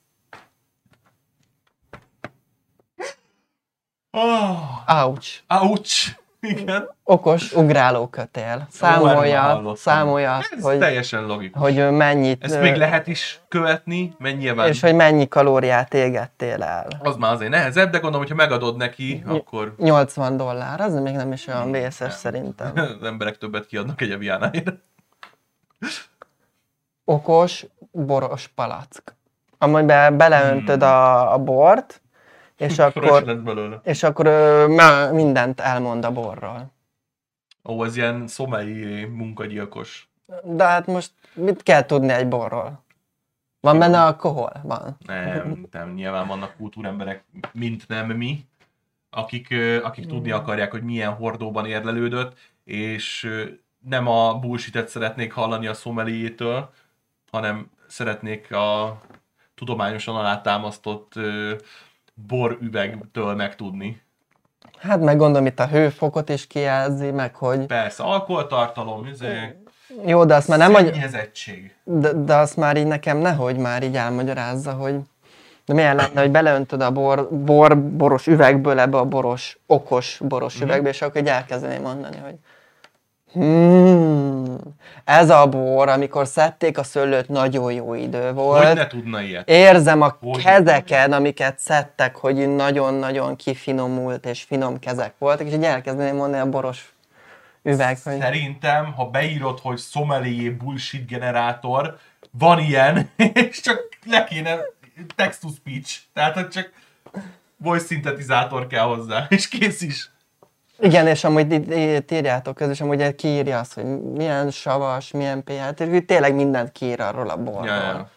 Oh, Ouch. ouch! Igen. Okos ugráló kötél. erről már Számolja, számolja azt, Ez hogy, teljesen logikus. hogy mennyit, Ezt még lehet is követni, mert nyilván és hogy mennyi kalóriát égettél el. az már azért nehezebb, de gondolom, hogyha megadod neki, akkor 80 dollár, az még nem is olyan vészes szerintem. az emberek többet kiadnak egy eviánáért. Okos boros palack. Amiben beleöntöd a, a bort, és Akkor és akkor ö, mindent elmond a borról. Ó, ez ilyen szomei munkagyilkos. De hát most mit kell tudni egy borról? Van benne alkohol? Van. Nem, nem, nyilván vannak kultúremberek, mint nem mi, akik, akik tudni akarják, hogy milyen hordóban érlelődött, és nem a bullshit szeretnék hallani a szomeliétől, hanem szeretnék a tudományosan alátámasztott ö, borüvegtől megtudni. Hát meg gondolom itt a hőfokot is kijelzi, meg hogy Persze, alkoholtartalom, izé, jó, de azt már nem, szennyezettség. de, de azt már így nekem nehogy már így elmagyarázza, hogy de milyen lenne, hogy beleöntöd a bor, bor, boros üvegből ebbe a boros, okos boros Mhm. üvegbe, és akkor így elkezdeném mondani, hogy hmm, ez a bor, amikor szedték a szőlőt, nagyon jó idő volt. Hogy ne tudna ilyet? Érzem a Hogy? kezeken, amiket szedtek, hogy nagyon-nagyon kifinomult és finom kezek voltak, és így elkezdeném mondani a boros üveg, Szerintem, ha beírod, hogy sommelier bullshit generátor, van ilyen, és csak le kéne text to speech. Tehát, hogy csak voice szintetizátor kell hozzá, és kész is. Igen, és amúgy írjátok közös, amúgy kiírja azt, hogy milyen savas, milyen pH, tényleg mindent kiír arról a borról. Ja, ja.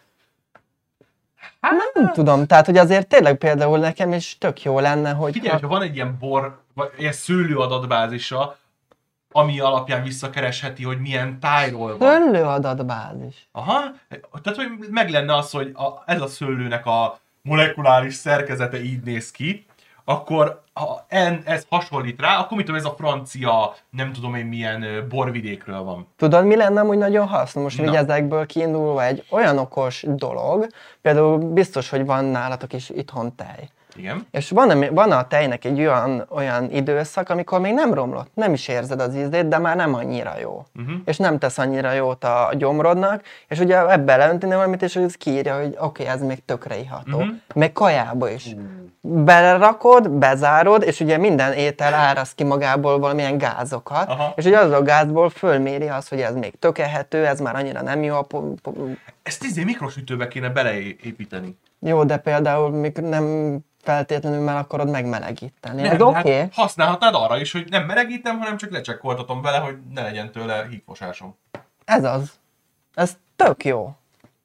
Nem tudom, tehát hogy azért tényleg például nekem is tök jó lenne, hogy Figyelj, hogyha van egy ilyen bor, vagy ilyen szőlő adatbázisa, ami alapján visszakeresheti, hogy milyen tájról van. szőlő adatbázis. Aha, tehát hogy meg lenne az, hogy a, ez a szőlőnek a molekuláris szerkezete így néz ki, akkor ha en, ez hasonlít rá, akkor mit tudom, ez a francia, nem tudom én milyen borvidékről van. Tudod, mi lenne amúgy nagyon hasznos, most Na. így ezekből kiindulva egy olyan okos dolog, például biztos, hogy van nálatok is itthon tej. Igen. És van, van a tejnek egy olyan, olyan időszak, amikor még nem romlott, nem is érzed az ízét, de már nem annyira jó. Uh-huh. És nem tesz annyira jót a gyomrodnak, és ugye ebbe leönteni valamit, és ez kiírja, hogy oké, okay, ez még tökre iható. Mhm. Még kajába is. Belerakod, bezárod, és ugye minden étel árasz ki magából valamilyen gázokat, Aha. és ugye az a gázból fölméri azt, hogy ez még tökehető, ez már annyira nem jó. A po- po- Ezt izé mikrosütőbe kéne beleépíteni. jó, de például nem feltétlenül meg akarod megmelegíteni. Nem, ez de oké? hát Okay? használhatnád arra is, hogy nem melegítem, hanem csak lecsekkoltatom vele, hogy ne legyen tőle hígfosásom. Ez az. Ez tök jó.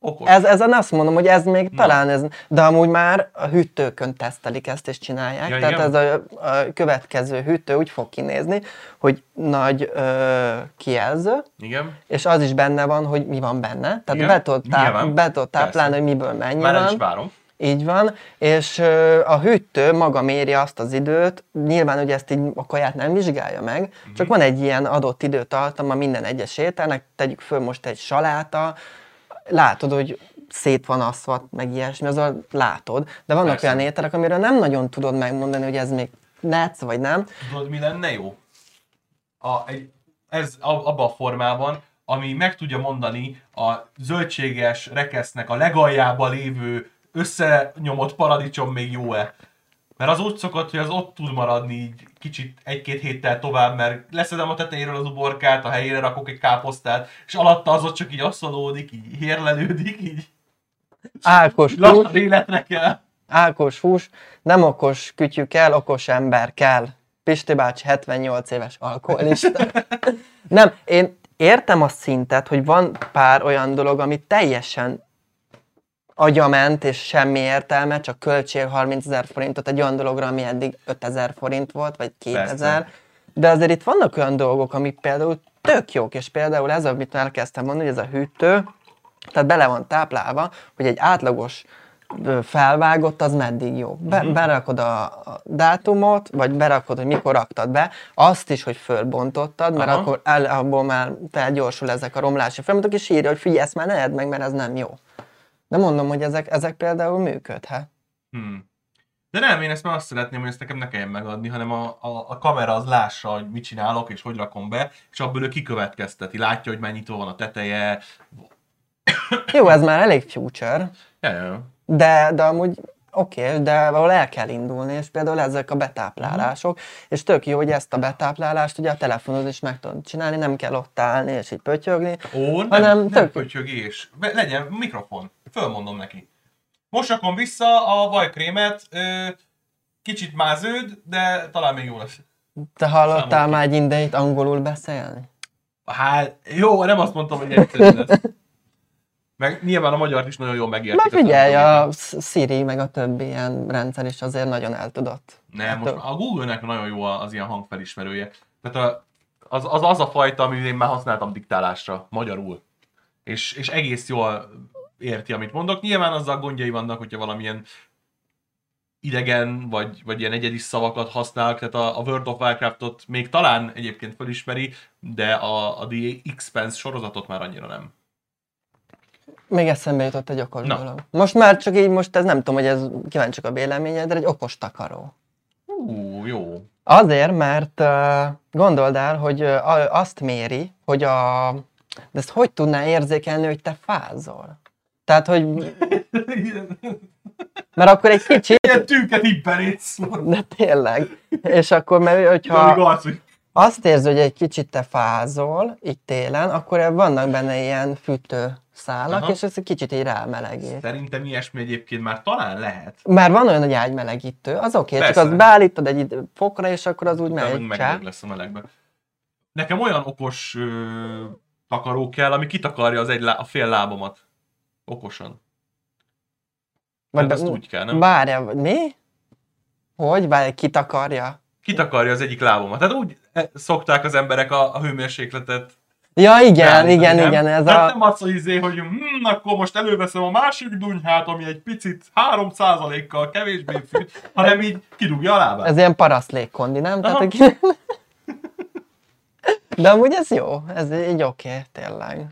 Okos. Ez, ezen azt mondom, hogy ez még talán ez, de amúgy már a hűtőkön tesztelik ezt és csinálják. Ja, Tehát igen? ez a, a következő hűtő úgy fog kinézni, hogy nagy ö, kijelző, Igen. és az is benne van, hogy mi van benne. Tehát Igen, be tudod, be táplálni, Persze. hogy miből mennyi Már van. is várom. Így van, és a hűtő maga méri azt az időt, nyilván ugye ezt így a kaját nem vizsgálja meg, Mhm. csak van egy ilyen adott időtartama minden egyes ételnek, tegyük föl most egy saláta, látod, hogy szét van aszva, meg ilyesmi, azon látod, de vannak Persze. olyan ételek, amiről nem nagyon tudod megmondani, hogy ez még netsz vagy nem. Tudod, mi lenne jó? A, egy, ez a, abban a formában, ami meg tudja mondani a zöldséges rekesznek a legaljába lévő összenyomott paradicsom még jó-e. Mert az úgy szokott, hogy az ott tud maradni így kicsit egy-két héttel tovább, mert leszedem a tetejéről az uborkát, a helyére rakok egy káposztát, és alatta az ott csak így asszolódik, így hírlelődik, így Ákos lassan életre kell. ákos hús, nem okos kütyű kell, okos ember kell. Pisti bácsi 78 éves alkoholista. nem, én értem a szintet, hogy van pár olyan dolog, ami teljesen agyament, és semmi értelme, csak költsél 30 ezer forintot egy olyan dologra, ami eddig 5000 forint volt, vagy 2000. De azért itt vannak olyan dolgok, amik például tök jók, és például ez, amit elkezdtem mondani, hogy ez a hűtő, tehát bele van táplálva, hogy egy átlagos felvágott, az meddig jó. Be, Mhm. Berakod a, a dátumot, vagy berakod, hogy mikor raktad be, azt is, hogy fölbontottad, mert Aha. akkor el, abból már felgyorsul ezek a romlási folyamatok, és írja, hogy figyelj, ezt már ne edd meg, mert ez nem jó. De mondom, hogy ezek, ezek például működhet. Hmm. De nem, én ezt már azt szeretném, hogy ezt nekem ne kelljen megadni, hanem a, a, a kamera az lássa, hogy mit csinálok, és hogy rakom be, és abból ő kikövetkezteti. Látja, hogy mennyitó van a teteje. Jó, ez már elég future, Ja, ja, ja. de, de amúgy oké, okay, de valahol el kell indulni, és például ezek a betáplálások, és tök jó, hogy ezt a betáplálást ugye a telefonod is meg tudod csinálni, nem kell ott állni és így pötyögni. Ó, nem, Hanem nem tök- pötyögés. Be- Legyen mikrofon. Fölmondom neki. Most rakom vissza a vajkrémet, kicsit már zöld, de talán még jó lesz. Te hallottál Számok már egy indeit angolul beszélni? Hát, jó, nem azt mondtam, hogy egyszerű lesz. Meg nyilván a magyart is nagyon jól megértik. Már figyelj, a a Siri meg a többi ilyen rendszer is azért nagyon el tudott. Nem, most a Google-nek nagyon jó az ilyen hangfelismerője. Tehát a, az, az, az a fajta, amit én már használtam diktálásra, magyarul. És, és egész jól érti, amit mondok. Nyilván azzal gondjai vannak, hogyha valamilyen idegen, vagy, vagy ilyen egyedi szavakat használok, tehát a, a World of Warcraftot még talán egyébként felismeri, de a, a The Expanse sorozatot már annyira nem. Még eszembe jutott egy okos Na. dolog. Most már csak így, most ez nem tudom, hogy ez kíváncsiak a véleményedre, egy okos takaró. Ú, jó. Azért, mert uh, gondold el, hogy uh, azt méri, hogy a... De ezt hogy tudná érzékelni, hogy te fázol? Tehát, hogy... Mert akkor egy kicsit, Ilyen tűket hibberétsz. de tényleg. És akkor, mert hogyha azt érzi, hogy egy kicsit te fázol, így télen, akkor vannak benne ilyen fűtő szálak, Aha. és ez egy kicsit így rámelegít. Szerintem ilyesmi egyébként már talán lehet. Már van olyan, hogy ágymelegítő, az oké, okay, csak azt beállítod egy fokra, és akkor az úgy megy. meg lesz a melegben. Nekem olyan okos ö, takaró kell, ami kitakarja az egy lá- a fél lábamat. Okosan. Vagy be- azt úgy kell, nem? Várja, mi? Hogy? Várja, kitakarja? Kitakarja az egyik lábamat. Tehát úgy eh, szokták az emberek a, a hőmérsékletet. Ja, igen, beállítani, igen, nem? igen, ez Tehát a... nem az, hogy izé, hogy hm, akkor most előveszem a másik dunyhát, ami egy picit 3%-kal kevésbé fűt, hanem így kidugja a lábát. Ez ilyen paraszt légkondi, nem? Tehát, hogy... De amúgy ez jó, ez így oké, okay, tényleg.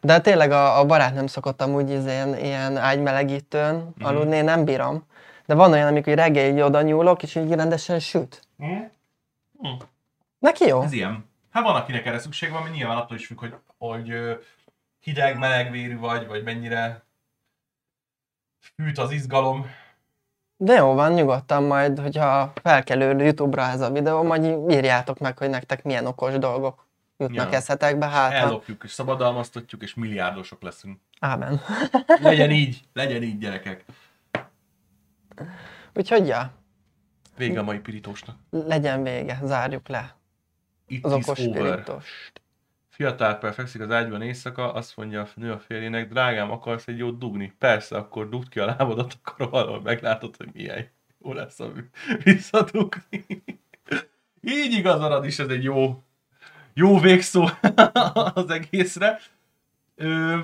De tényleg a, a barát nem szokott amúgy ilyen, ilyen ágymelegítőn Mhm. aludni, én nem bírom. De van olyan, amikor reggel így oda nyúlok, és így rendesen süt. Hm. Neki jó. Ez ilyen. Hát van, akinek erre szükség van, mert nyilván attól is függ, hogy, hogy hideg, melegvérű vagy, vagy mennyire fűt az izgalom. De jó van, nyugodtan majd, hogyha felkelő YouTube-ra ez a videó, majd írjátok meg, hogy nektek milyen okos dolgok jutnak Ja. eszetekbe, hát. Ellopjuk és szabadalmaztatjuk, és milliárdosok leszünk. Ámen. Legyen így, legyen így, gyerekek. Úgyhogy ja, Vége a mai pirítósnak. legyen vége, zárjuk le Itt az is okos. Fiatal fekszik az ágyban éjszaka, azt mondja a nő a férjének, drágám, akarsz egy jót dugni? Persze, akkor dugd ki a lábadat a karóval, meglátod, hogy milyen jó lesz a visszadugni. Így igazad is, ez egy jó, jó végszó az egészre. Ö,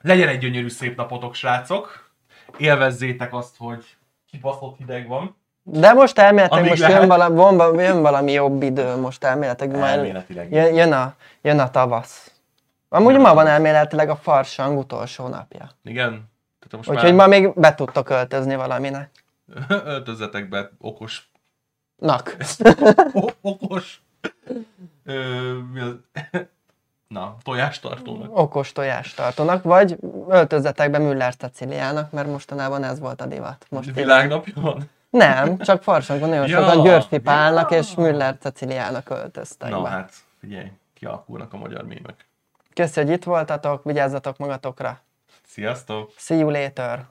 legyen egy gyönyörű szép napotok, srácok. Élvezzétek azt, hogy kibaszott hideg van. De most elméletileg Amíg most lehet. jön valami, van, jön valami jobb idő, most elméletileg Elméletileg. jön, jön, a, jön a tavasz. Amúgy Jön a ma van elméletileg a farsang utolsó napja. Igen? Tehát most Úgyhogy már ma még be tudtok költözni valaminek. öltözzetek be okos Nak. Okos. Ö, mi az? Na, tojástartónak. Okos tojástartónak, vagy öltözzetek be Müller Ceciliának, mert mostanában ez volt a divat. Most világnapja van? Nem, csak Farsangon nagyon Ja, sokan Györfi ja. Pálnak és Müller Ceciliának költöztek Na be. hát, figyelj, kialakulnak a magyar mémek. Köszi, hogy itt voltatok, vigyázzatok magatokra. Sziasztok! See you later!